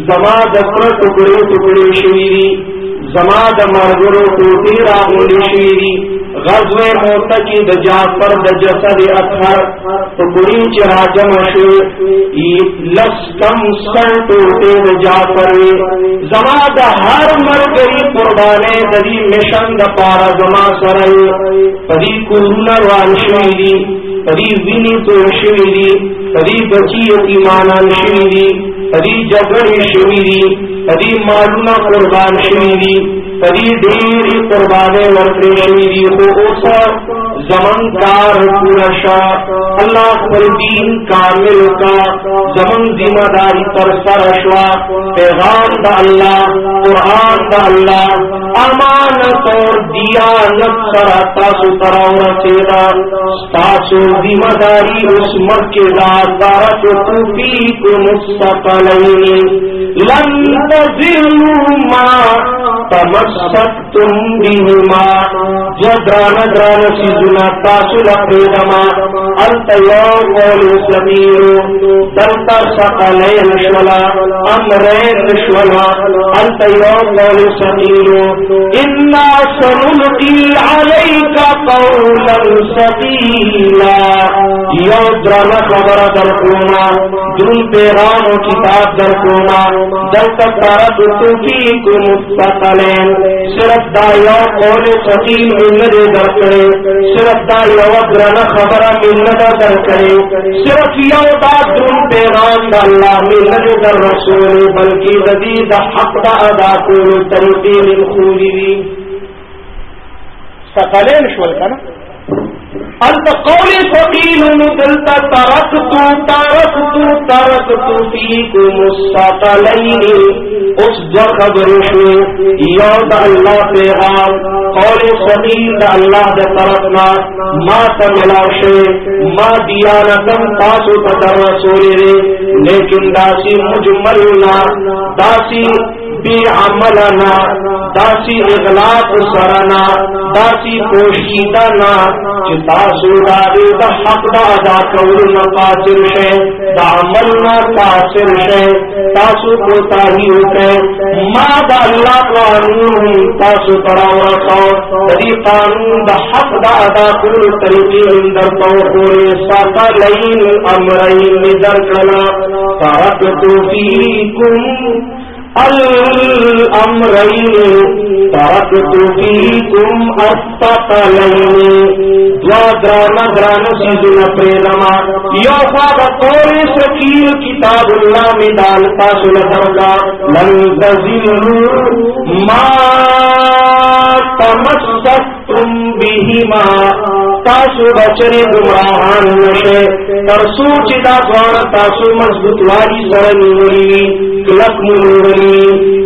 زما دفر ٹکڑے ٹکڑے شریری زما د مرګرو ټوټي راغلي شي غزوه موته کې د جعفر د جسد اثر ټوټي چې راجم شو لس کم سر ټوټي د جعفر. زما د هر مرګري قربانې د دې مشن د پارا زما سره پدې کورونه روان شوي دي پدې تو شوي دي پدې بچي ایمانان شوي دي پدې جګړې شوي قربان شوي دي پدې ډېری قربانې ورکړې شوي دي خو اوس زمن کار پورا شا. اللہ خپل دین کامل کا، زمن ذمہ داری پر سر شوا پیغام دا اللہ، قرآن دا اللہ، امانت اور دیا نفسر تاسو تراؤ رسیدا تاسو ذمہ داری اس مر کے ذات کو مستقلین لن تزلوا ما تمسکتم بهما جدران دران سیزنا تاسو لپریدما انت یو قول سمیر دلتا سقلین شولا امرین شولا انت یو قول سمیر انا سنلقی علیک قولا سقیلا یو دران خبر درکونا پیغام و کتاب درکونا دلتا تارد مستقلین صرف دا یو قول سقیل من درکڑے صرف دا یو درن خبر ملت در کرے، صرف یو دا دون پیغام دا اللہ ملت در رسول بلکی ردی حق دا ادا کول طریقی من خولی دی سقلین شول کنا؟ انت قول فقیل مدلتا ترکتو ترکتو ترکتو فیکم السقلین اس دو خبر شو یو ہاں. دا اللہ پیغام قول فقیل دا اللہ دا طرفنا ما تملا شو ما دیانتم، تاسو تدر رسولی رے. لیکن داسی مجملنا، داسی بی عملنا، داسی اغلاق سرنا داسی پوشیدنا چی تاسو داری دا حق دا ادا کورنا قاسر شے دا عمل عملنا قاسر شے تاسو کو تاہی ہوتے ما دا اللہ قانون تاسو تراو رکھو دی قانون دا حق دا ادا کور طریقی اندر توقوری ساقا لین امرین در کلا ترکتو فیکم الامرین ترکت فیکم الثقلین دوا درانا درانا سیزنا یو خواب قول سکیر کتاب اللہ میں ڈالتا سلطرگا لن تزلو ما تمسکتم بهما تاسو بچری گمراہان نشے ترسو چدا دوار تاسو مضبوط واری سر نیوری کلک نیوری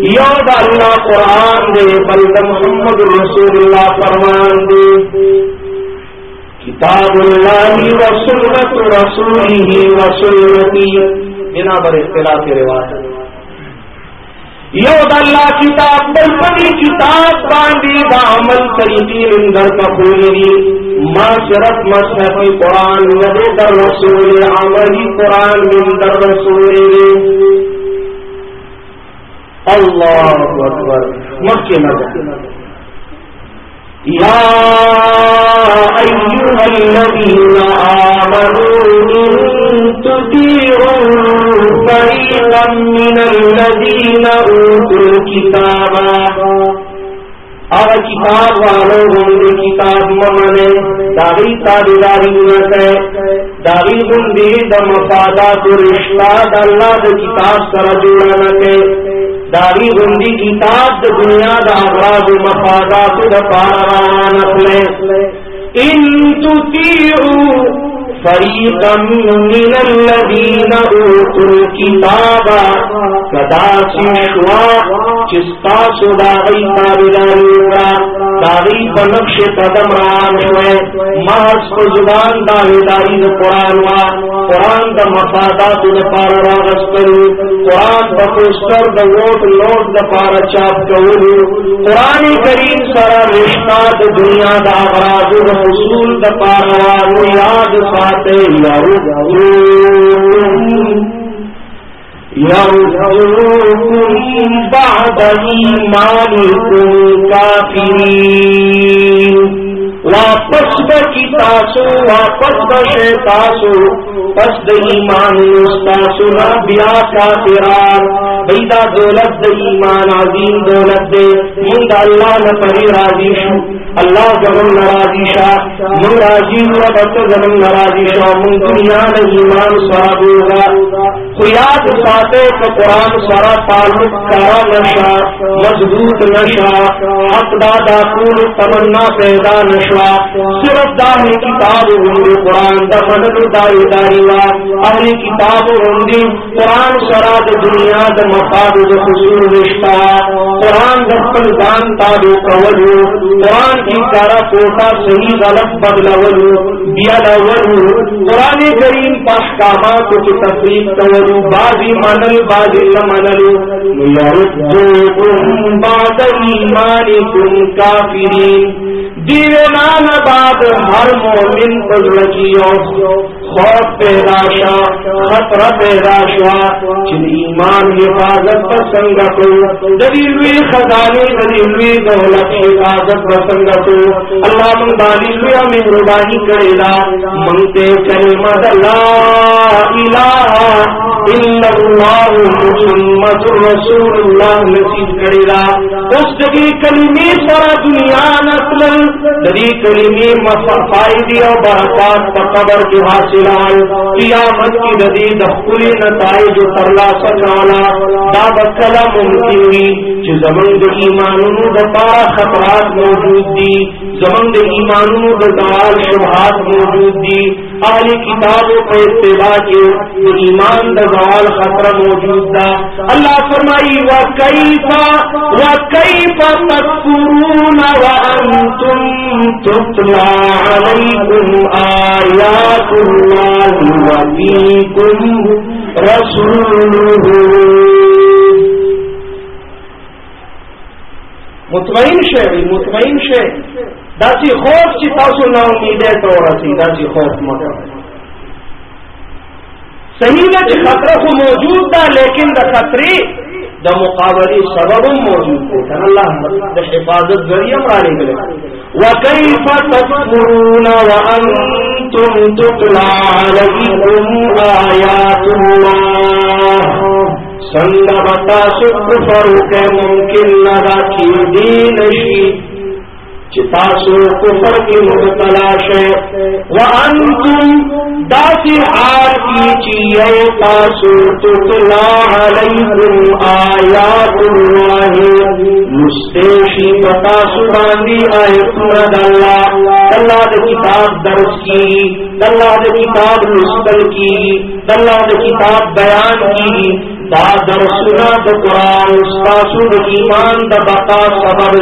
یو دا اللہ قرآن دے بلد محمد رسول اللہ فرمان دے کتاب اللہ و سنت رسوله و سنتی بنا بر اختلاف روایت یو د کتاب، بل کتاب باندې دا عمل طریقې اندر کا خولري ما شرط مصحف قرآن ندے در رسول عملی قرآن، من در رسول۔ اللہ اکبر۔ مکہ نظر يا أيها الذين آمنوا إن تطيعوا فريقا من الذين أوتوا الكتاب. اور کتاب والوں ہوں کتاب ممنے داری تاری داغی تابداری نہ داغی ہندی د مفادات رشتہ اللہ د کتاب سر جوڑا نہ داری گندی کتاب د دنیا دا اغراض مفادات دا پارا نسلے ان تطیعو فریقا من الذین اوتوا الكتاب کدا سشوا چستا سداغی تابداری را داغی بنقش قدم ران شوئے محض کو زبان داویداری دا قرآن وا، قرآن دا مفادات دا پارا راغستر قرآن دا پوستر دا ووٹ لوٹ دا پارا چاپ کولو۔ قرآن کریم سارا رشتہ دا دنیا دا اغراض دا حصول دا پارا وانو یاد سارا واپس بکی تاسو واپس بشے تاسو پس د ایمان نستاسو نا بیا کافران بیدا دولت د ایمان عظیم دولت دے من دا اللہ نا پری راضی شو اللہ زمن ناراضی شاہ من راضی ہوا بس زمن ناراضی شاہ، من دنیا نا ایمان صاحب ہوگا۔ خیاد ساتے کا قرآن سرا تعلق کرا نشا مضبوط نشا حق دادا کول تمنا پیدا نشا صرف داہی کتاب ہندی قرآن دا مدد دائی داری وا۔ اہلی کتاب ہندی قرآن سراد دنیا دا مفاد دا خصول رشتہ۔ قرآن دا خپل دان تابو کولو قرآن کی کارا کوٹا صحیح غلط بدلولو بیا لولو قرآن کریم پاس کاما پاحکامات کی تفریق کولو بازی منل بازی نمنلو یردوکم بعد ایمانکم کافرین دیوان بعد ہر مومن پزرکیوں خوف پیدا شا خطر پیدا شا چن ایمان حفاظت پر سنگتو دلیلوی خزانی دلیلوی دولت حفاظت پر سنگتو اللہ من بالیلوی من ربانی کریلا من تے کلمت لا الہ الا اللہ محمد رسول اللہ نصیب کریلا اس دلی کلمی سرا دنیا نسل دلی کلمی فائدی اور برکات پر قبر کی حاصلان قیامت کی ندی دخلی نتائج جو ترلا سکالا دا بکلا ممکن ہوئی کہ زمن د ایمانونو خطرات موجود دی۔ زمن د ایمانونو د دوال شبہات موجود دی۔ اہلی کتابوں کو اتباع کے ایمان د دوال خطرہ موجود دا اللہ فرمائی وکیفا وکیفا تکفرون وانتم تتلا علیکم آیات اللہ وفیکم رسوله۔ مطمئن شے مطمئن شے داسی خوف چی تاسو نا امیدے تو رسی داسی خوف مت صحیح ہے کہ خطرہ کو موجود تھا لیکن دا خطرے، دا مقابلی سبب موجود ہے۔ اللہ دا حفاظت ذریعہ مرانی گلے۔ وَكَيْفَ تَكْفُرُونَ وَأَنْتُمْ تُقْلَى عَلَيْكُمْ آيَاتُ اللَّهِ۔ سنگ بتا سکر کے ممکن لگا کی دین شی۔ چتاسو کفر کی مبتلاش ہے وانتم داسی حال کی چیئے تاسو تتلا علیکم آیات اللہ مستیشی بتاسو باندی آیتنا دلہ اللہ دے کتاب درس کی اللہ دے کتاب مستل کی اللہ دے کتاب بیان کی دا درسنا دا قرآن، ستاسو دا ایمان دا بقا صبر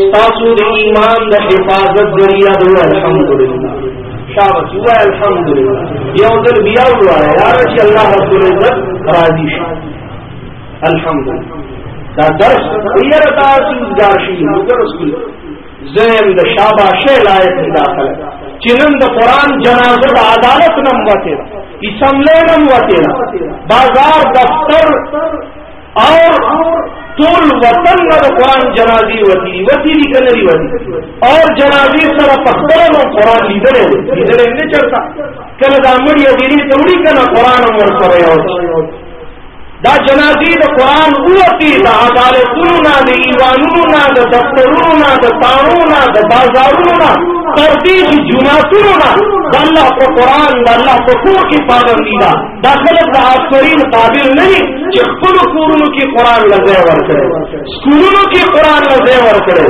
ستاسو دا ایمان دا حفاظت ذریعہ دو الحمدللہ. شابش ہوا الحمد للہ یہ ادھر بیا ہوا ہے یار اچھی اللہ رب العزت راضی شاہ. الحمد للہ درس یہ رتا دارشی درس کی. زیم زین د شاباش لائق داخل چنن د قرآن جنازہ عدالت نم وتے اسمبلی نم وتے بازار دفتر اور ټول وطن نه قرآن جنازي وتی وتی دي کنه دی وتی اور جنازي سره پختره نو قرآن لیدل لیدل نه چلتا۔ کله دا مړی دی ته وړي کنه قرآن ور سره یو دا جنازی د قرآن اوتی دا عدالتونو نا د ایوانونو نا د دفترونو نا د تانونو نا د بازارونو نا تردیش جماعتونو نا دا اللہ کو قرآن دا اللہ کو کور کی پابندی دا دا خلق دا آفرین قابل نہیں کہ خود کورونو کی قرآن لزے ور کرے۔ سکولونو کی قرآن لزے ور کرے۔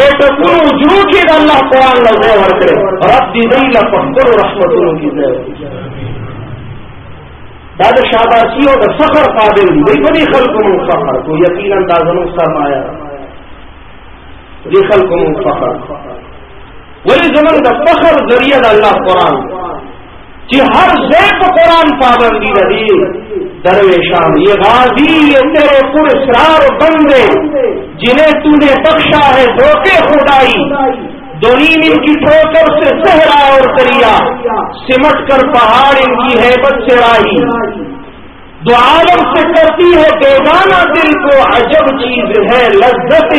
بیٹا کنو اجرو کی دا اللہ قرآن لزے ور کرے۔ رب دی دی لفظر رحمتونو کی زے ور کرے داد شاباشی اور فخر قابل دی وہی بڑی خلق من فخر کو یقین اندازن سرمایا یہ خلق من فخر وہی زمن کا فخر ذریعہ اللہ قرآن. جی ہر زیب قرآن پابندی رہی. درویشان، یہ غازی، یہ تیرے پر اسرار بندے جنہیں تو نے بخشا ہے دھوکے خدائی. دونیم ان کی ٹھوکر سے سہرا اور دریا. سمٹ کر پہاڑ ان کی حیبت سے راہی دو عالم سے کرتی ہے بیگانہ دل کو عجب چیز ہے، لذت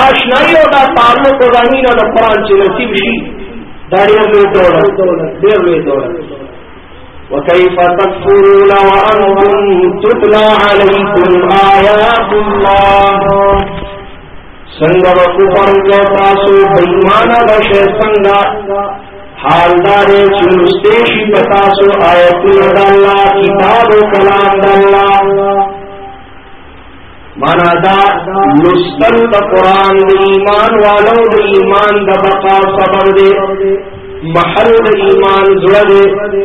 آشنائی داشنائی اور دا تعلق کو رنگین اور قرآن سے نصیب شی داریا میں دوڑا دیر میں دوڑا وكيف تكفرون وأنتم تتلى عليكم آيات الله سنگ کفر کو تاسو بےمانا بشے سنگا حالدار چنستیشی بتاسو آیت اللہ، کتاب و کلام اللہ۔ مانا دا نسل دا قرآن دا ایمان والو دا ایمان دا بقا صبر دے، محل دا ایمان زڑ دے۔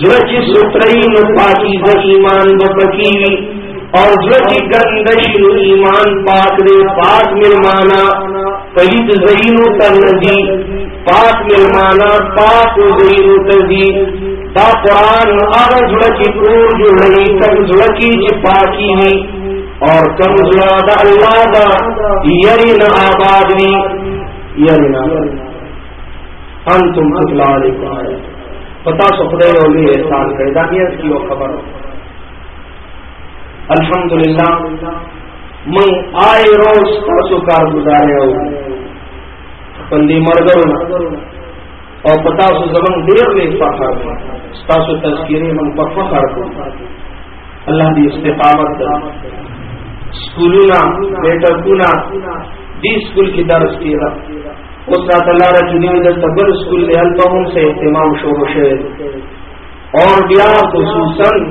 زڑ چی سترئی نپاکی دا ایمان دا پکیوی اور جو کی گندش ایمان پاک دے، پاک ملمانا پلیت زین تنجی پاک ملمانا، پاک زین تنجی دا قرآن آغا جڑا کی پور جڑی کم جڑا کی چی پاکی ہی۔ اور کم جڑا دا اللہ دا یرین آبادی یرین آبادی انتم اطلاع پتا سخدے اولی احسان کرے دانیت کی وہ خبر ہو الحمد للہ من آئے روز تاسو کار گزارے ہو پندی مرگر اور پتا سو زمن دیر لے فخر تاسو تذکیری من پر فخر کو اللہ دی استقامت سکولونا بیٹکونا دی سکول کی درس کی رہا۔ اس رات اللہ را چنی در تبر سکول لے البہم سے اہتمام شروع شہر اور بیا خصوصاً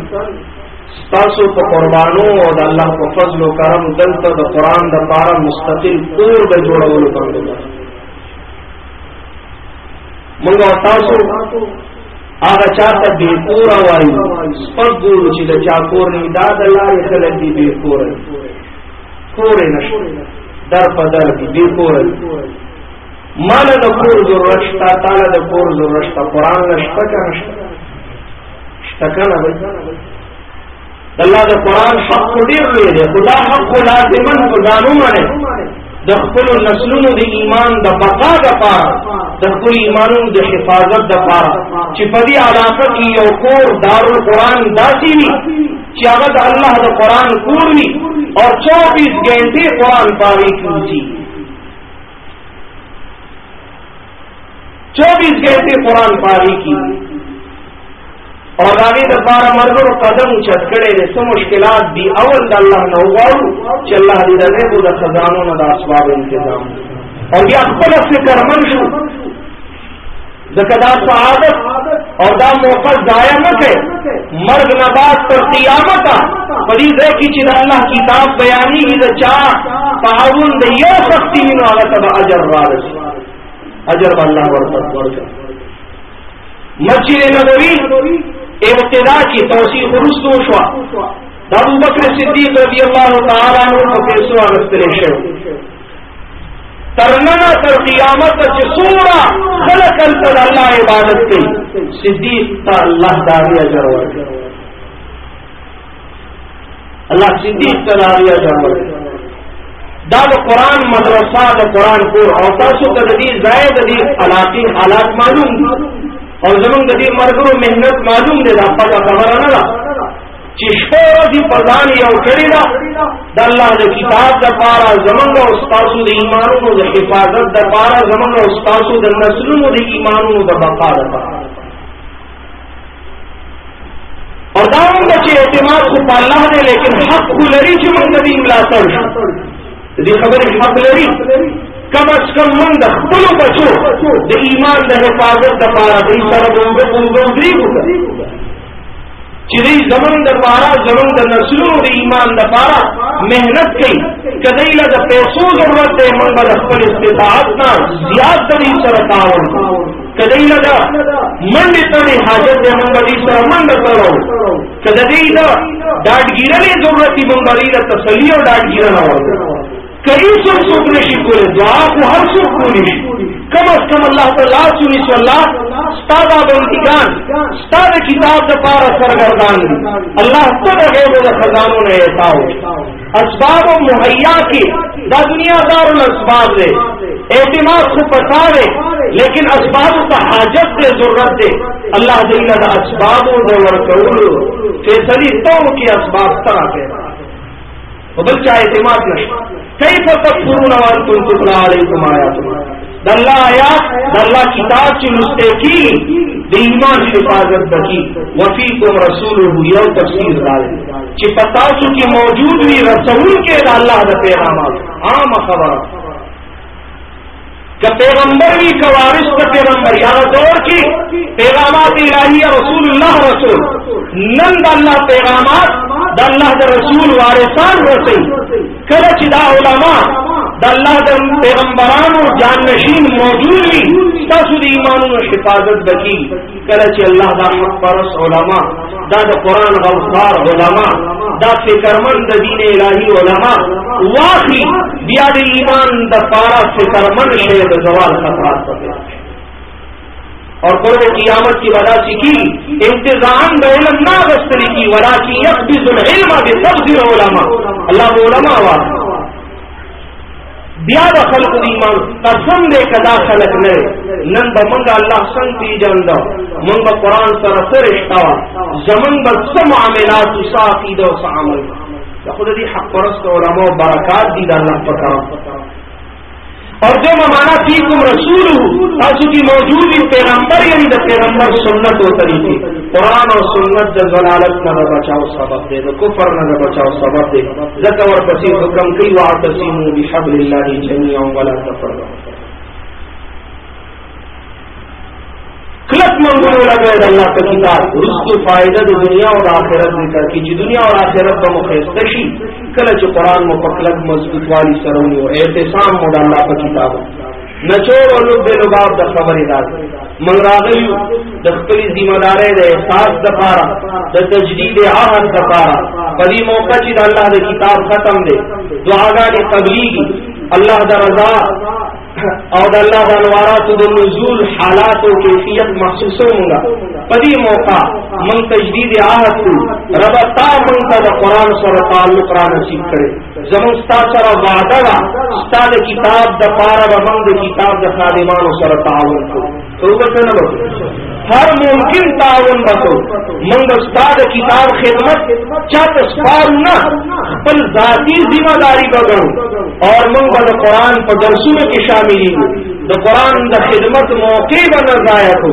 ستاسو په قربانو او د الله په فضل او کرم دلته د قران د پاره مستقل کور د جوړولو باندې موږ تاسو هغه چاته به کور وایو سپګور چې د چا کور نه دا د لارې خلک دی به کور کور نشو در په در دی به کور مال د کور ضرورت شتا تعالی د کور ضرورت شتا قران نشته کنه شته کنه اللہ د قران حق کو ډیر لوی خدا حق لازمن خدا نو باندې د خپل نسلونو د ایمان د بقا د پاره د خپل ایمانونو د حفاظت د پاره چې په دې علاقه کې یو کور دارالقرآن داسي وي چې هغه د الله د قرآن کور وي او 24 غنټه قرآن پاوي کیږي 24 غنټه قرآن پاوي کیږي اور آگے دفارہ مرگر قدم چتکڑے نے سو مشکلات دی اول دا اللہ نہ ہوا کہ اللہ دی رہے وہ دا خزانوں نہ دا اسباب انتظام۔ اور یہ اکبر فکر من شو۔ زکدا سعادت اور دا موقع ضائع مت ہے مرگ نبات پر قیامت پریز ہے کہ چیز اللہ کتاب بیانی ہی دا چاہ۔ تعاون دا یہ سختی میں آگا تب اجر وارس اجر اللہ ورسط ورسط مسجد نبوی ابتدا کی توسیع رستو شوا۔ ابو بکر صدیق رضی اللہ تعالی عنہ کو پیسو اگسترے شو ترننا تر قیامت سورا خلق التر اللہ عبادت کی۔ صدیق تا اللہ داری اجر اللہ صدیق تا داری اجر دا دا قرآن، مدرسہ دا قرآن پور، اور تاسو کا دی زائد دی علاقی حالات معلوم۔ اور زمن دی مرگر محنت معلوم دے دا پتا خبر نہ چشپور دی پردان یو کړی دا د الله د کتاب د پارا زمنګ او استادو د ایمانونو د حفاظت د پارا زمنګ او استادو د نسلونو د ایمانونو د بقا د پارا۔ اور داون چې اعتماد خو په الله دی لیکن حق خو لري چې موږ دې ملاتړ دې خبرې حق لري کم از کم من د خپل بچو. د ایمان د حفاظت د پارا دې سره وګورو وګورو چری زمن د پارا، زمن د نسلونو د ایمان د پارا. محنت کئی. کدی له د پیسو ضرورت دی، من به خپل استطاعت نه زیات دې سره تعاون. کدی له د منډه ته حاجت دی، من به سره منډه کړو کدی دا ډاډګیرلې ضرورت دی، من به د تسلی او ډاډګیرنه ورته کئی سب سوکھ نشی کو دعا کو ہر سوکھ کو کم از کم اللہ تعالیٰ سنی سو اللہ۔ استاد بندگان استاد کتاب دا پارا سرگردان۔ اللہ خود غیب دا خزانوں نے ایسا ہو۔ اسباب و مہیا کی دا دنیا دار الاسباب دے۔ اعتماد کو پتا دے، لیکن اسباب کا حاجت دے، ضرورت دے۔ اللہ دل دا اسباب دے ورکول فیصلی تو کی اسباب طرح کے بل چاہے اعتماد نہیں کئی فتح تم کتنا تتلا علیکم تمہارا دلہ آیا دلہ کتاب چی مستقی کی ایمان حفاظت بکی وفیکم رسول یو تفسیر دارے چی پتاسو کی موجود بھی رسول کے دا اللہ دا پیغامات، عام خبر کہ پیغمبر بھی کوارش کا پیغمبر یا دور کی، پیغامات الہی رسول اللہ رسول۔ نند اللہ پیغامات اللہ کے رسول وارثان رسول کلچ دا علماء اللہ دا پیغمبران جان نشین موجود بھی تاسو دی ایمانوں حفاظت بکی کلچ اللہ دا حق پرس علماء، دا دا قرآن غوثار علماء، دا فکرمند دا دین الہی علماء۔ واقعی بیا دا ایمان دا پارا فکرمند شید زوال خطرات پکے اور قرب قیامت کی وجہ سے کی؟ انتظام علم نہ بستری کی وجہ کی یک بھی العلم بھی سب سے علماء اللہ کو علماء ہوا بیا د خلق ایمان قسم دے کدا خلق نے نن د منګ الله سن پی جان دا منګ قران سره سره رشتہ زمن بل سم معاملات صافی دو عمل خود دې حق پرست علماء برکات دي د الله پکا اور جو ممانا تھی تم رسول ہوں کی موجود ہی پیغمبر یعنی دا پیغمبر سنت و طریقے یعنی قرآن اور سنت جب ضلالت نہ بچاؤ سبب دے دو کفر نہ بچاؤ سبب دے۔ زکر پسی حکم کی وعد تسیمو بحبل اللہ جميعا ولا تفرقوا۔ کلک منگلو لگے اللہ کا کتاب اس کی فائدہ دنیا اور آخرت میں کر کی جی دنیا اور آخرت کا مخیستشی کلچ قرآن میں مضبوط والی سرونی ہو، احتسام موڈ اللہ کا کتاب نچوڑ اور لوگ بے لباب دا خبر دار منگراغی دختری ذمہ دارے دے احساس دفارا دا تجدید آہد دفارا پدی موقع چید اللہ دے کتاب ختم دے۔ دعاگاہ تبلیغی، اللہ دا رضا اور اللہ انوارات نزول حالات و کیفیت محسوس ہوں گا پدی موقع من تجدید آہت کو، رب تا من کا قرآن سر تعلق را نصیب کرے۔ زمن ستا سر وعدہ ستا دا کتاب دا پارا و من دا کتاب دا خادمان سر تعلق کو تو نہ ہر ممکن تعاون بتو منگ استاد کتاب خدمت چت سپار نہ پل ذاتی ذمہ داری بگڑوں اور منگ بد قرآن پر درسوں کی شامل دا قرآن دا خدمت موقع بن ضائع ہو۔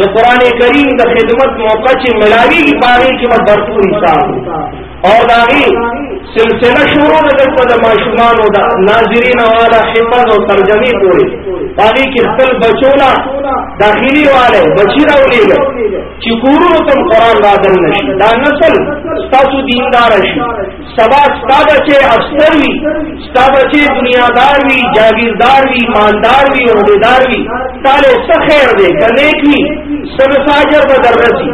دا قرآن کریم دا خدمت موقع سے ملاوی کی پانی کی میں بھرپور حساب ہو۔ داغی سلسلہ شروع میں جب معشمان ہو ناظرین والا حفظ اور ترجمی پورے پانی کی خپل بچونا داخلی والے بچی راولی گئے چکورو تم قرآن بادل نشی، دا نسل ستاسو دیندار شی۔ سبا ستا بچے افسر وی، ستا بچے دنیا دار وی، جاگیردار وی، مالدار وی، عہدیدار وی۔ تالے سخیر دے، کنیک وی، سب ساجر بدر رسی۔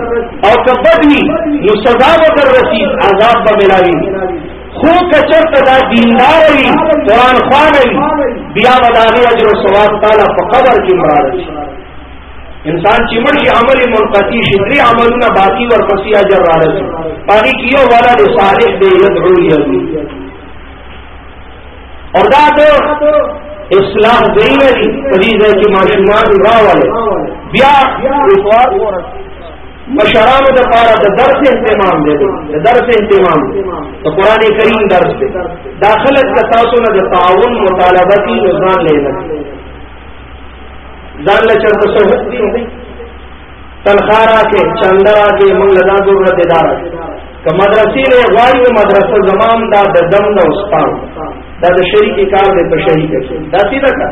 اور کبد وی نو سزا بدر رسی عذاب بملاوی خوب کچر تدا دیندار وی قرآن خوان وی بیا بداغی اجر و ثواب تعالی په قبر کې مراد انسان چې مړ شي عمل منقطی شي درې عملونه باقی ور پسې اجر راځي پاری کیو والا د صالح دی يدعو یوي اور دا ته اصلاح دی نه دي په دې ځای کې ماشومان بیا رسوار مشرانو د پاره د درس اهتمام دی د درس اهتمام تو قران کریم درس دی داخله د تاسو نه تعاون مطالبه کی ځان لینا ځان له چرته سہولت دی تنخارا کې چندرا کې موږ له ضرورت دار۔ که مدرسې له غواړي مدرسه زمام دا د دم د استاد دا د شریک کار دی په شریک کې دا سیده کا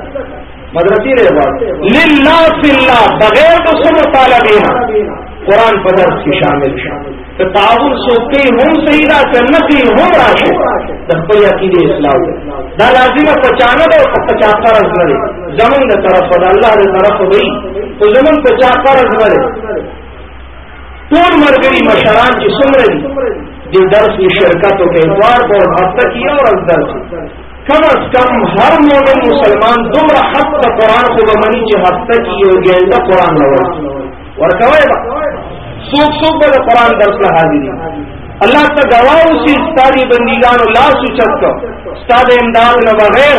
مدرسې له غواړي لله فی الله بغیر د سم طالبین قرآن پر کی شامل تو تعاون سوکے ہم صحیح را جنتی ہم راشے دخل عقید اسلام دا لازم پچانت اور پچاس رز لڑے زمن نے طرف اور اللہ نے طرف گئی تو زمن پچاس رز لڑے ٹول مر گئی مشران کی سن رہی جو درس کی شرکتوں کے اتوار کو ہفتہ کیا اور از درس کم از کم ہر مومن مسلمان دو حق قرآن کو بمنی جو ہفتہ کی ہو گیا قرآن لوڑا اور کوئی سوک سوک بل قرآن درس کا حاضری اللہ کا گواہ اسی استادی بندیگان اللہ سوچت کا۔ استاد امداد نہ بغیر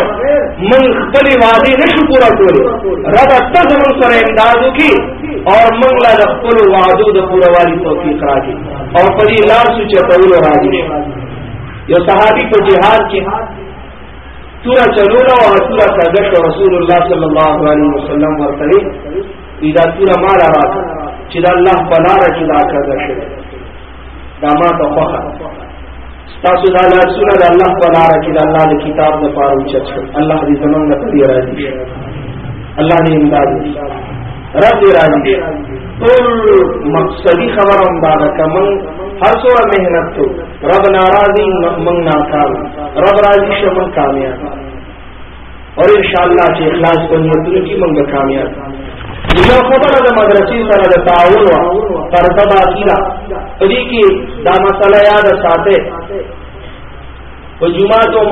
من خپل وعدے نشو پورا کولے رب اتز من سر امداد کی اور من لا خپل وعدو د پورا والی توفیق راگی اور پدی لا سوچت اول راگی یو صحابی کو جہاد کی۔ تورا چلونا اور تورا سرگش رسول اللہ صلی اللہ علیہ وسلم ورطلی اذا تورا مالا راتا چې د الله په لار کې دا کړه شي دا ما ته خوخه تاسو دا لاسونه د الله په لار کې د الله د کتاب د پاره اوچت شو الله دې زمونږ ته دی راځي الله دې امداد رب دې راځي ټول مقصدی خبر هم دا کمن هر څوره مهنت تو. رب ناراضي من ناکام. رب راضي شمن کامیاب. اور انشاءاللہ چې اخلاص کو نیتونه کی منګه کامیاب. یو خبره د مدرسې سره د تعاون کیلا کې دا مسله یاد ساته په جمعه او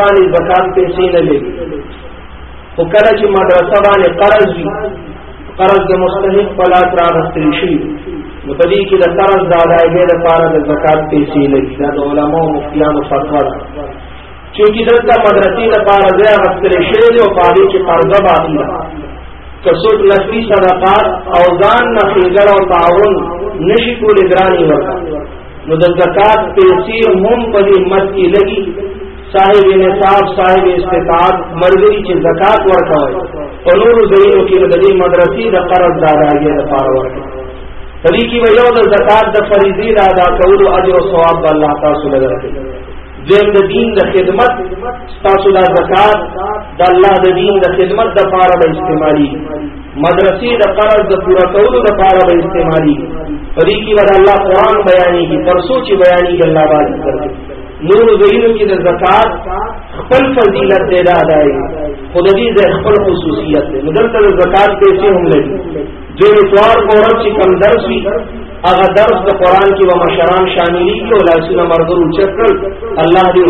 باندې زکات پیسې نه لګي او کله چې باندې قرض وي قرض د مستحق پلاس را غستل شي نو کې د قرض د ادایګۍ لپاره د زکات پیسې لګي دا د علماو مفتیانو فتوا ده چې دلته مدرسې لپاره ځای غستل شي او قرض باندې کسوک نفی صدقات او ځان نه خېګر او تعاون نشي کول ګرانی ورکا۔ نو د زکات پیسې هم په مت کې لګي صاحب نصاب صاحب استطاعت مرګري چې زکات ورکوي او نور ځایونو کې د دې مدرسې د قرض داداګي لپاره ورکوي پدې کې ویو د زکات د فریضې ادا کولو اجر او ثواب الله تعالی لري دیم د دین د خدمت، تاسو د زکات د الله د دین د خدمت د پاره به استعمالي مدرسې د قرض د پورا کولو د پاره به استعمالي پدې کې ور الله قران بیانې کی ترسو چې بیانې الله باندې کړی نور زینو کې د زکات خپل فضیلت دې اداي خود دې د خپل خصوصیت دې مدرسې د زکات پیسې هم لري جو اتوار کو رب چې کم درس وي هغه درس د قران کې و مشران شاملی کې او لاسونه مرګ اوچتل الله دې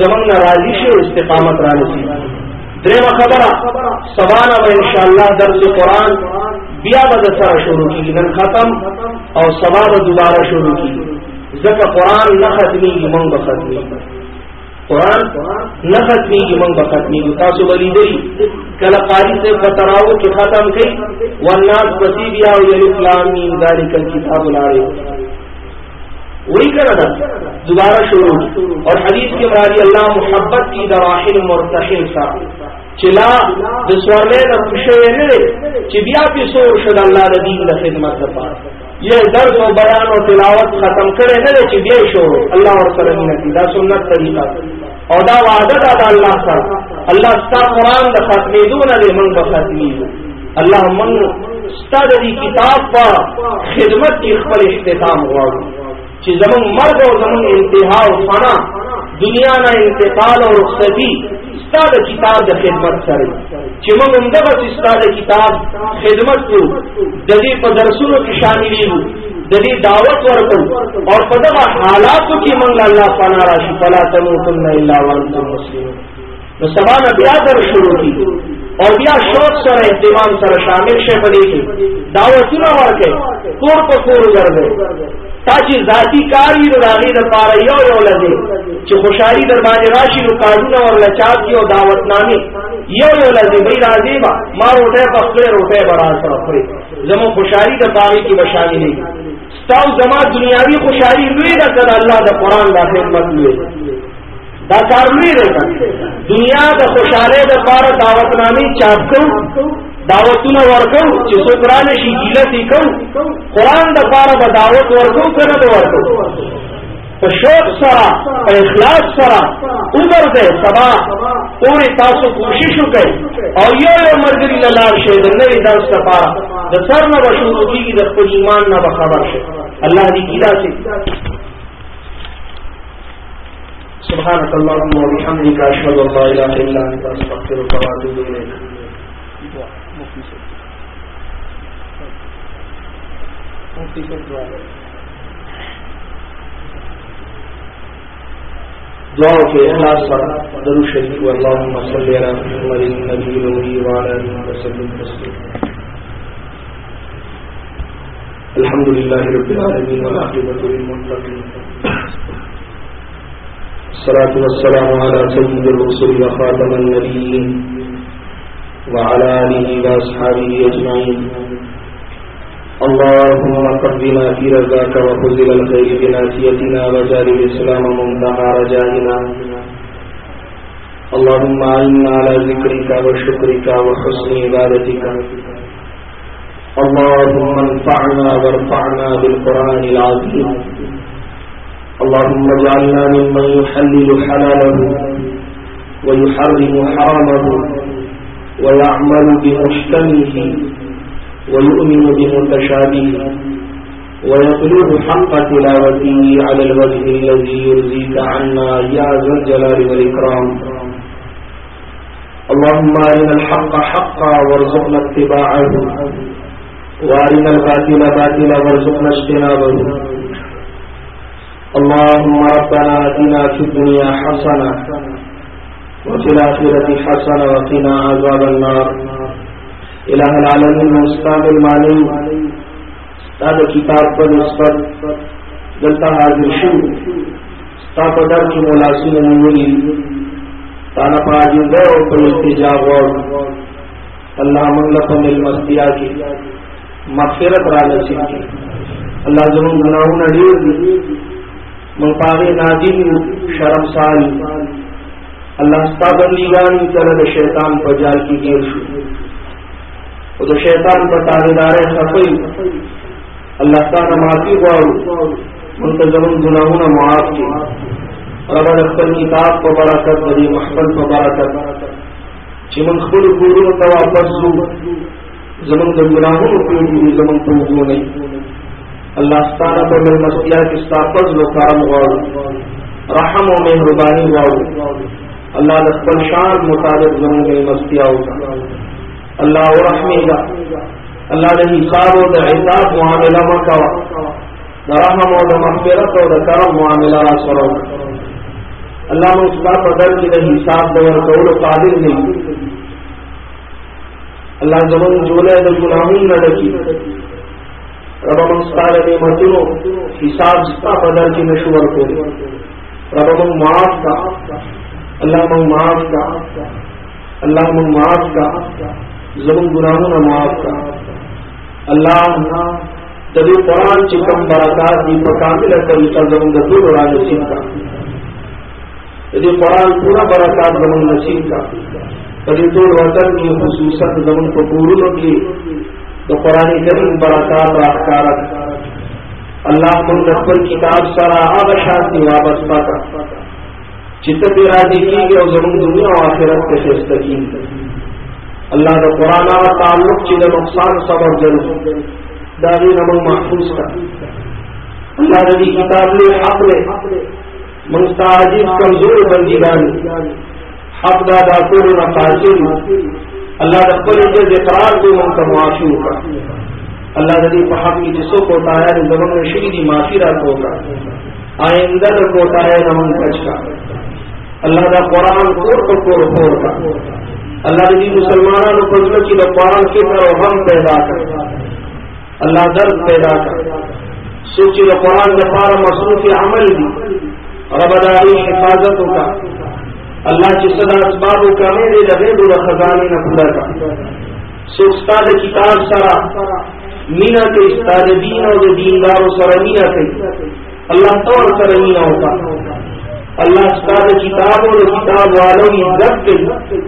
زمون راضي شي استقامت را نصیب دریم خبره سبانه و انشاءاللہ درس قرآن بیا به سر شروع کی، نن ختم او سبا دوبارہ دوباره شروع کیږي زکا قرآن نه ختمي مونږ به ختمي قرآن نہ ختمی کی منگ ختمی تاسو بلی دی کل قاری سے فتراو کی ختم کی والناس بسیبیا و یلی اسلامی ذالک الکتاب لارے وہی کرا دا دوبارہ شروع۔ اور حدیث کے مرادی اللہ محبت کی دواحل مرتحل سا چلا دسورنے دا خوشے نرے چی بیا پی سور شد اللہ دا دین دا خدمت دا یہ درد و بیان و تلاوت ختم کرے نرے چی بیا شور اللہ اور سلمینتی دا سنت طریقہ۔ او دا وعده دا دا الله سره الله ستا قران د ختمېدو نه دې موږ به ختمېږو الله ستا د دې کتاب په خدمت کې خپل اختتام غواړو چې زمون مرګ او زمون انتها او فنا، دنیا نه انتقال او رخصتي ستا د کتاب د خدمت سره چې موږ هم دغه ستا د کتاب خدمت کو د دې په درسونو کې شامل یو دلی دعوت ورکن اور په حالات کی کې اللہ پانا راشی. راشي فلا تم الا وانتم مسلمون. نو سبا نہ بیا در شروع کی. اور بیا شوق سر اہتمام سر شامل شے بنے کی؟ دعوت نہ مر کے؟ کور کو کور کر دے؟ تاکہ ذاتی کاری راغی در پارا یو یو لگے۔ چې خوشحالی در باندې راشي نو کارونه اور لچاب کی او دعوت نامه یو یو لگے، بھئی راضی با ما روٹے پخلے روٹے بڑا سر خوري زمو خوشحالی در باندې کی بشانی نہیں۔ ستاو زما دنیاوی خوشحالی لوی دا کدا اللہ دا قرآن دا خدمت لوی دا کار لوی دا دنیا دا خوشحالی دا پارا دعوت نامی چاپ کرو دعوتونه ورکو چې څوک را نشي ګیله دي کو قران د پاره به دعوت ورکو کنه به ورکو په شوق سره په اخلاص سره عمر دې سبا، پوری تاسو کوشش وکړئ او یو یو مرګري نه لار شي د نوې درس لپاره د سر نه بشو کیږي د خپل ایمان نه خبر شي الله دې کیدا سي سبحانك اللهم وبحمدك اشهد ان لا اله الا انت استغفرك واتوب اليك دعاؤں کے اخلاص پر درو شریف اللهم صل على محمد النبي الوحي وعلى اله وسلم. تسليما الحمد لله رب العالمين والعاقبة للمتقين الصلاة والسلام على سيد الرسل وخاتم النبيين وعلى آله وأصحابه أجمعين. اللهم قبلنا في رضاك وخذل الخير بناسيتنا وجعل الإسلام منتهى رجائنا. اللهم أعنا على ذكرك وشكرك وحسن عبادتك. اللهم انفعنا وارفعنا بالقرآن العظيم. اللهم اجعلنا ممن يحلل حلاله ويحرم حرامه ويعمل بمحكمه ويؤمن بمتشابه ويطلب حق تلاوته على الوجه الذي يرزيك عنا يا ذا الجلال والإكرام. اللهم أرنا الحق حقا وارزقنا اتباعه، وأرنا الباطل باطلا وارزقنا اجتنابه. اللهم ربنا آتنا في الدنيا حسنة وفي الآخرة حسنة وقنا عذاب النار. الہ العالمین استاد المعلم، استاد کتاب پر نسبت دلتا حاضر شو. ستا پدر کی ملاسی نمولی تانا پاجی دے اور پر التجاب اور اللہ من لکم المستیا کی، مغفرت را نصیب کی. اللہ زمین گناہون دیر دی. من پاگے نادیم شرم سالی. اللہ ستا بندیگانی چلد شیطان پجال کی گیر شو وہ تو شیطان پر تاغیدار سفئی اللہ تعالیٰ معافی غور منتظم گناہوں معاف کی. رب اختر کتاب کو برکت بری محمد کو برکت. چمن خود گورو تو واپس زو. زمن کے گناہوں کو یعنی زمن کو نہیں. اللہ تعالیٰ پر میرے مسئلہ کی استاپز و کام غور رحم و مہربانی غور اللہ اختر شان مطابق زمن کے مسئلہ ہوگا۔ اللہ رحمی گا اللہ نے حساب و عتاب معاملہ مکوا رحم و مغفرت و کرم معاملہ سرو اللہ نے اس کا بدل کی نہیں، حساب دور قول قادر نہیں۔ اللہ زمن جولے دل گناہوں نہ رکھی۔ رب مستار نعمتوں، حساب کا بدل کی مشور کو رب من معاف کا۔ اللہ من معاف کا۔ اللہ من معاف کا۔ زمن گناہوں نہ معاف کا۔ اللہ جبھی قرآن چکم برکات کی پکامل طریقہ زمن گدور اور نصیب کا۔ یدی قرآن پورا برکات نصیب کا۔ کبھی تو وطن کی خصوصت زمن کو پوروں کی۔ تو قرآن کریم برکات راہکارت اللہ من نقبل کتاب سارا آب شانتی وابستہ کا چت بھی راضی کی گئی اور زمن دنیا اور آخرت کے فیصلہ اللہ کا قرآن تعلق چیز نقصان سبب ضرور داری نمن محفوظ کا اللہ نبی کتاب نے حق نے۔ منگتا عجیب کمزور بندی گانی حق دادا کو نقاصر اللہ رقبل کے اقرار کو من کا معاشی کا اللہ نبی کو حق کی جسوں کو تایا نے میں شری دی معافی رات ہوگا آئندہ کو تایا نمن کچ کا اللہ کا قرآن کور تو کور کور کا اللہ جی مسلمانوں کو کی قرآن کی طرح ہم پیدا کر۔ اللہ درد پیدا کر۔ سوچی تو قرآن کے پارا مصروف عمل بھی۔ ربداری حفاظتوں کا اللہ کی صدا اسباب کا میرے لگے دو خزانے نہ پورا کا سوچتا کتاب سارا مینا کے استاد دین اور دیندار و سارا مینا کے۔ اللہ طور سر مینا ہوتا۔ اللہ استاد کتاب اور کتاب والوں کی عزت کے۔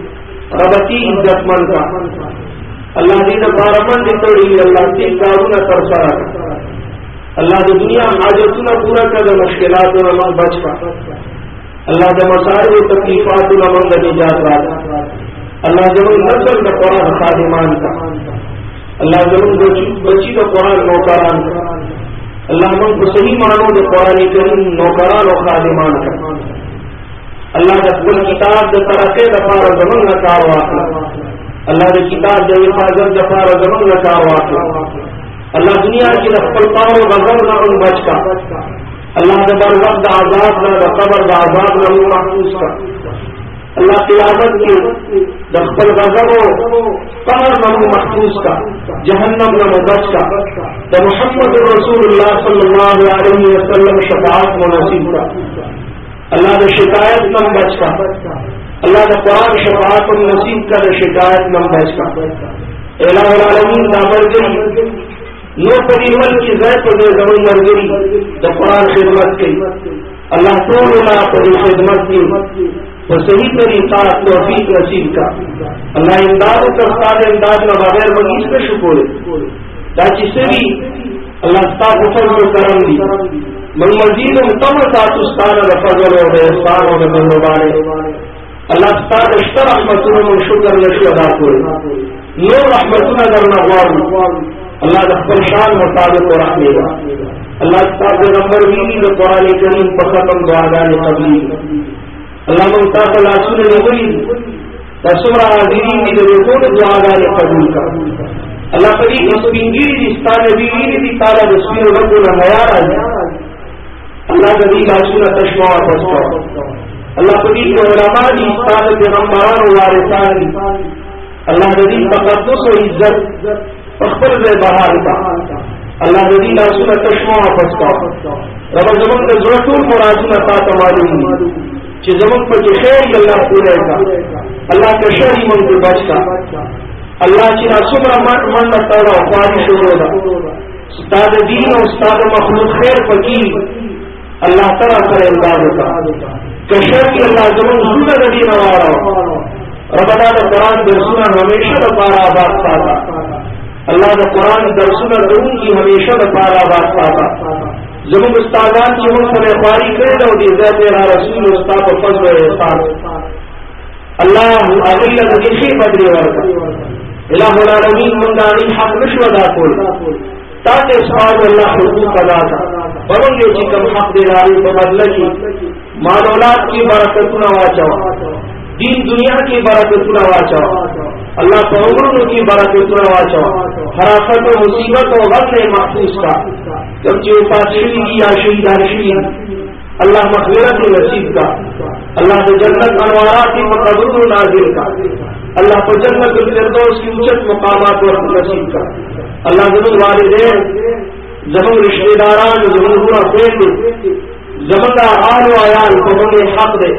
ربتی عزت من کا۔ اللہ دین بارمن نے توڑی، اللہ کے کارو نہ کر سارا اللہ دنیا حاجت پورا کر مشکلات و نمن بچ کا۔ اللہ کے مسائل و تکلیفات و نمن لگے جات رہا اللہ جب نسل کا قرآن خادمان کا۔ اللہ جب بچی کا قرآن نوکران کا۔ اللہ من کو صحیح مانو جو قرآن کریم نوکران و خادمان کا۔ اللہ کا کل کتاب جو ترقے دفار زمن نہ کار واقع اللہ کے کتاب جو حفاظت دفار زمن نہ کار واقع اللہ دنیا کی رفل پاؤ غزل نہ ان بچ کا۔ اللہ کے بر وقت آزاد نہ قبر آزاد نہ محفوظ کا۔ اللہ قیامت کی دفتر غضب ہو قمر نم محفوظ کا، جہنم نم بچ کا۔ تو محمد رسول اللہ صلی اللہ علیہ وسلم شفاعت مناسب کا۔ اللہ نے شکایت نم بچ کا۔ اللہ نے قرآن شفاعت نصیب کا، شکایت نم بچ کا۔ الہ العالمین دامر گری نو پریمل کی زیر پر زمین مر گئی تو قرآن خدمت کی۔ اللہ تو پری خدمت کی۔ تو صحیح طریقہ توفیق نصیب کا۔ اللہ امداد کا استاد امداد کا بغیر بگیچ پہ شکر تاکہ سے بھی اللہ استاد فضل و کرم دی۔ من مزید متم ساتھ استاد اور فضل و استاد اور بندو بارے۔ اللہ استاد اشتر رحمتوں میں شکر نشو ادا کرے۔ نو رحمتوں کرنا ہوا اللہ کا پریشان مطابق کو رکھنے گا۔ اللہ استاد نمبر بھی قرآن کریم پر ختم دعا جانے تبلیغ۔ اللہ منتا اللہ سن نبی رسول حاضرین کی جو رکوٹ جو آگا نے قبول کا۔ اللہ کبھی اس انگیری جس تارے دی تارا رسول رب نہ اللہ کبھی لاسونا تشما واپس اللہ کبھی جو علماء جی اس تارے پیغمبران وارثان اللہ کبھی تقدس و عزت۔ اخبر سے بہار کا۔ اللہ کبھی لاسونا تشما واپس کا۔ رب زمان کا ضرور مراسونا تا معلوم چې زمون په کې خیر الله پوره کا الله ته شری مونږ په بچ کا الله چې څومره من من تاړه او پاري شروع ده استاد دین او استاد مخلوق خیر پکې الله تعالی سره امداد وکړه کشر کی الله زمون زړه د دین واره ربنا د قران درسونه همیشه د پاره آباد ساته الله د قران درسونه دونکي همیشه د پاره آباد ساته زمون استادان چې موږ سره خواري کړې او دې ذات رسول استاد په فضل او احسان۔ الله اغل د شي بدري ورکړه الہ العالمین موږ باندې حق نشو ادا کول تاکہ سبحان الله حقوق ادا کا بلون چې کوم حق دې راوي په بدل کې مال اولاد کی برکتونه واچو دین دنیا کی برکتونه واچو اللہ پروگروں کی برکتونه واچو حرافت و مصیبت و غم محفوظ کا۔ جب جو شہید یا شہید شہید اللہ مغفرت نصیب کا۔ اللہ کو جنت انوارات کی مقدور نازل کا۔ اللہ کو جنت الفردوس کی اچت مقامات اور نصیب کا۔ اللہ زمن والدین زمن رشتے داران زمن ہوا پیٹ زمن کا آل و عیال کو ہمیں حق دے،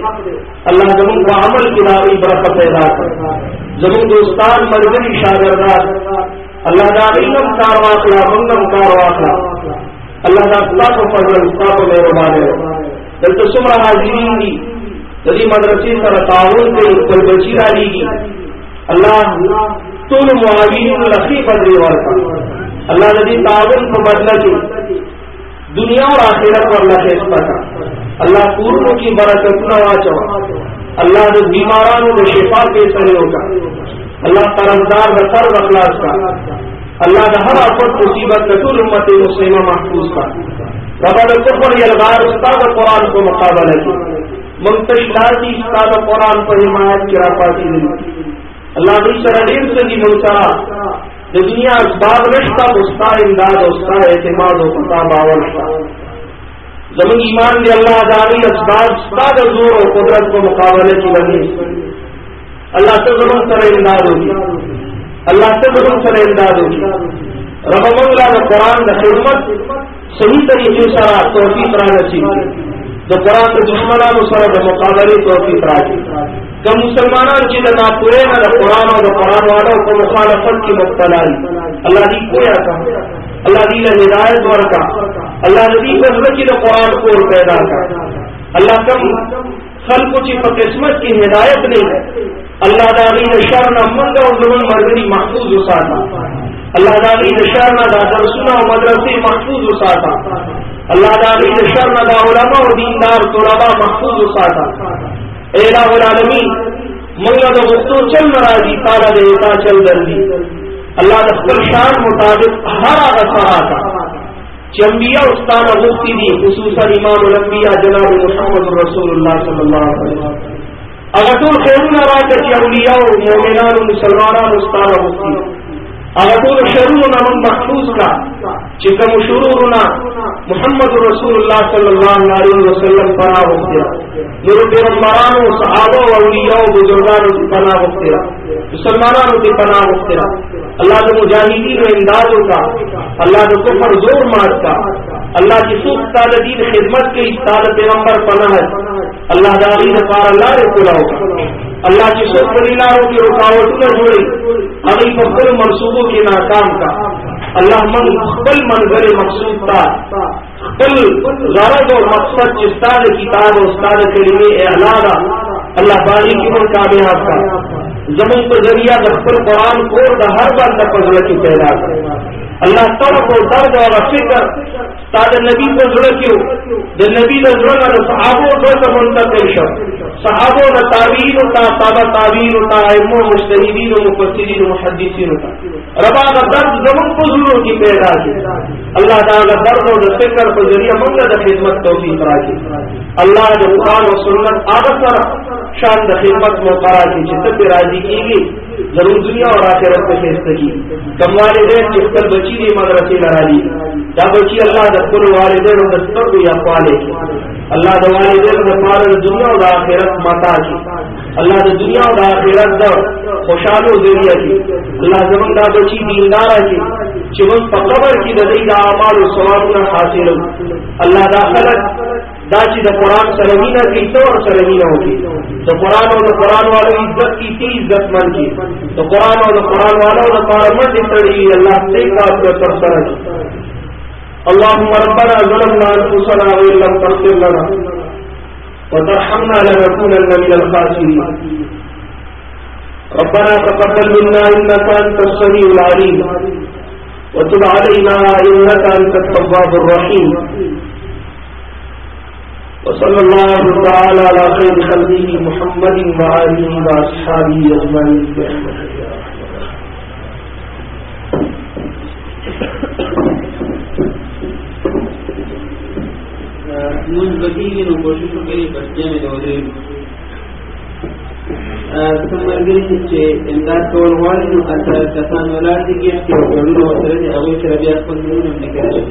اللہ زمن کو عمل کی داری برکت پیدا کر زمن دوستان مرگری شاگردار اللہ کا علم کار واقعہ منگم کار واقعہ۔ اللہ کا اللہ کو فضل اللہ کو میرے مانے دل تو سمرا حاضرین دی جدی مدرسی سر تعاون کے کل بچی ڈالی گی۔ اللہ تم معاون لفی بدری ورکا اللہ ندی تعاون کو بدلا کی دنیا اور آخرت پر اللہ کے کا اللہ پورنوں کی برکت نہ واچو اللہ نے بیماران کو شفا کے سرے ہوگا اللہ قرضدار رسر اخلاص کا۔ اللہ کا ہر آفت مصیبت کٹول امت مسلمہ محفوظ کا۔ ربا کفر یلغار استاد قرآن کو مقابلہ کی منتشلاتی استاد قرآن پر حمایت کی راپاتی دی اللہ نے سرڈیر سے دی منترا دنیا اسباب رشتہ استا امداد استا اعتماد و پتا باور زمین ایمان دے اللہ داری اسباب، استاد زور اور قدرت کو مقابلے کی بنی اللہ سے ضرور سر امداد ہوگی۔ اللہ سے ضرور سر امداد ہوگی۔ رب منگلا و قرآن کا خدمت، صحیح طریقے سے توفیق راہ نصیب۔ جو قرآن کے دشمنان سر مقابلے توفیق راہ تو مسلمان کی نہ پورے نہ قرآن اور قرآن والوں کو مخالفت کی مبتلا اللہ کی کوئی آتا اللہ دی نے ہدایت ورکا اللہ نبی کو کی قرآن کو پیدا کر۔ اللہ کم خل کچھ قسمت کی ہدایت نہیں ہے۔ اللہ داغی نے شر نہ منگا اور زمن مرگنی محفوظ اساتا اللہ داغی نے شر نہ دا درسنا و مدرسی محفوظ اساتا اللہ داغی نے شر نہ دا علماء و دیندار طلبا محفوظ اساتا اے الہ العالمین منگا دا غفتو چل مرادی جی، تالا دے اتا چل دردی اللہ دا دفتر شان مطابق ہر آگا تھا چمبیا استاد مفتی دی خصوصاً امام الانبیاء جناب محمد رسول اللہ صلی اللہ علیہ وسلم۔ اگر تو خیر نہ رہا اولیاء و مومنان مسلمان استاد مفتی۔ اگر تو شروع نہ محفوظ کا چکم شروع نہ محمد رسول اللہ صلی اللہ علیہ وسلم پناہ ہوتے میرے پیغمبران و صحابہ و اولیاء و بزرگان کی پناہ ہوتے مسلمانوں کی پناہ ہوتے اللہ کے مجاہدین و امدادوں کا، اللہ کے کفر زور مارتا اللہ کی سوکھ تال دین خدمت کے اس تال پیغمبر پناہ ہے۔ اللہ داری نے پار اللہ نے پورا ہوگا۔ اللہ کی سوکھ پریلاروں کی رکاوٹوں نے جوڑی ابھی بخل منصوبوں کے ناکام کا۔ اللہ من خپل منظر مقصود تھا خپل غرض اور مقصد استاد کتاب اور استاد کے لیے اعلان اللہ باری کی من کامیاب کا۔ زمین کو ذریعہ دفتر قرآن کو ہر بار کا کی پیدا کر۔ اللہ تب کو درد اور فکر تاج نبی کو ضرور کیوں؟ جو نبی کا ضرور صحابوں کو تو منتقل شب صحابوں کا تعبیر ہوتا تابا تعبیر ہوتا علم و و مفسرین و محدثین ہوتا ربا کا درد زمن کو ضرور کی پیدا کی۔ اللہ تعالیٰ درد اور فکر کو ذریعہ منگل خدمت توفیق راکی اللہ جو قرآن و سنت عادت شان خدمت میں کرا کی جتنے پہ راضی کی گئی ضرور دنیا اور آخرت میں فیصلگی کم والدین جس پر بچی نے مدرسے لڑا لی یا بچی اللہ دفر والدین اور دستر کو یا پالے اللہ دا والدین نے پال دنیا اور آخرت ماتا کی۔ اللہ د دنیا اور آخرت دا خوشحال و ذریعہ کی۔ اللہ زمن دا بچی دیندارا کی چمن پکبر کی ددئی دا اعمال و ثواب حاصل اللہ دا خلق دا چې د قران سره مینه کوي تو سره مینه وکړي د قران او د قران والو عزت کی تی عزت من کی۔ د قران او د قران والو لپاره مدي تړي الله دې کار کو تر سره اللهم ربنا ظلمنا انفسنا وان لم تغفر لنا۔ وترحمنا لنكونن من الخاسرين. ربنا تقبل منا انك انت السميع العليم. وتب علينا انك انت التواب الرحيم. وصلى الله تعالى على خير خلقه محمد وآله وأصحابه أجمعين. برحمته يا من بکیږي نو کوشش وکړي بچیا مې ثم مرګري چې امداد کول غواړي نو کسان ولاړ دي کې چې دي هغه سره بیا خپل نوم نه کوي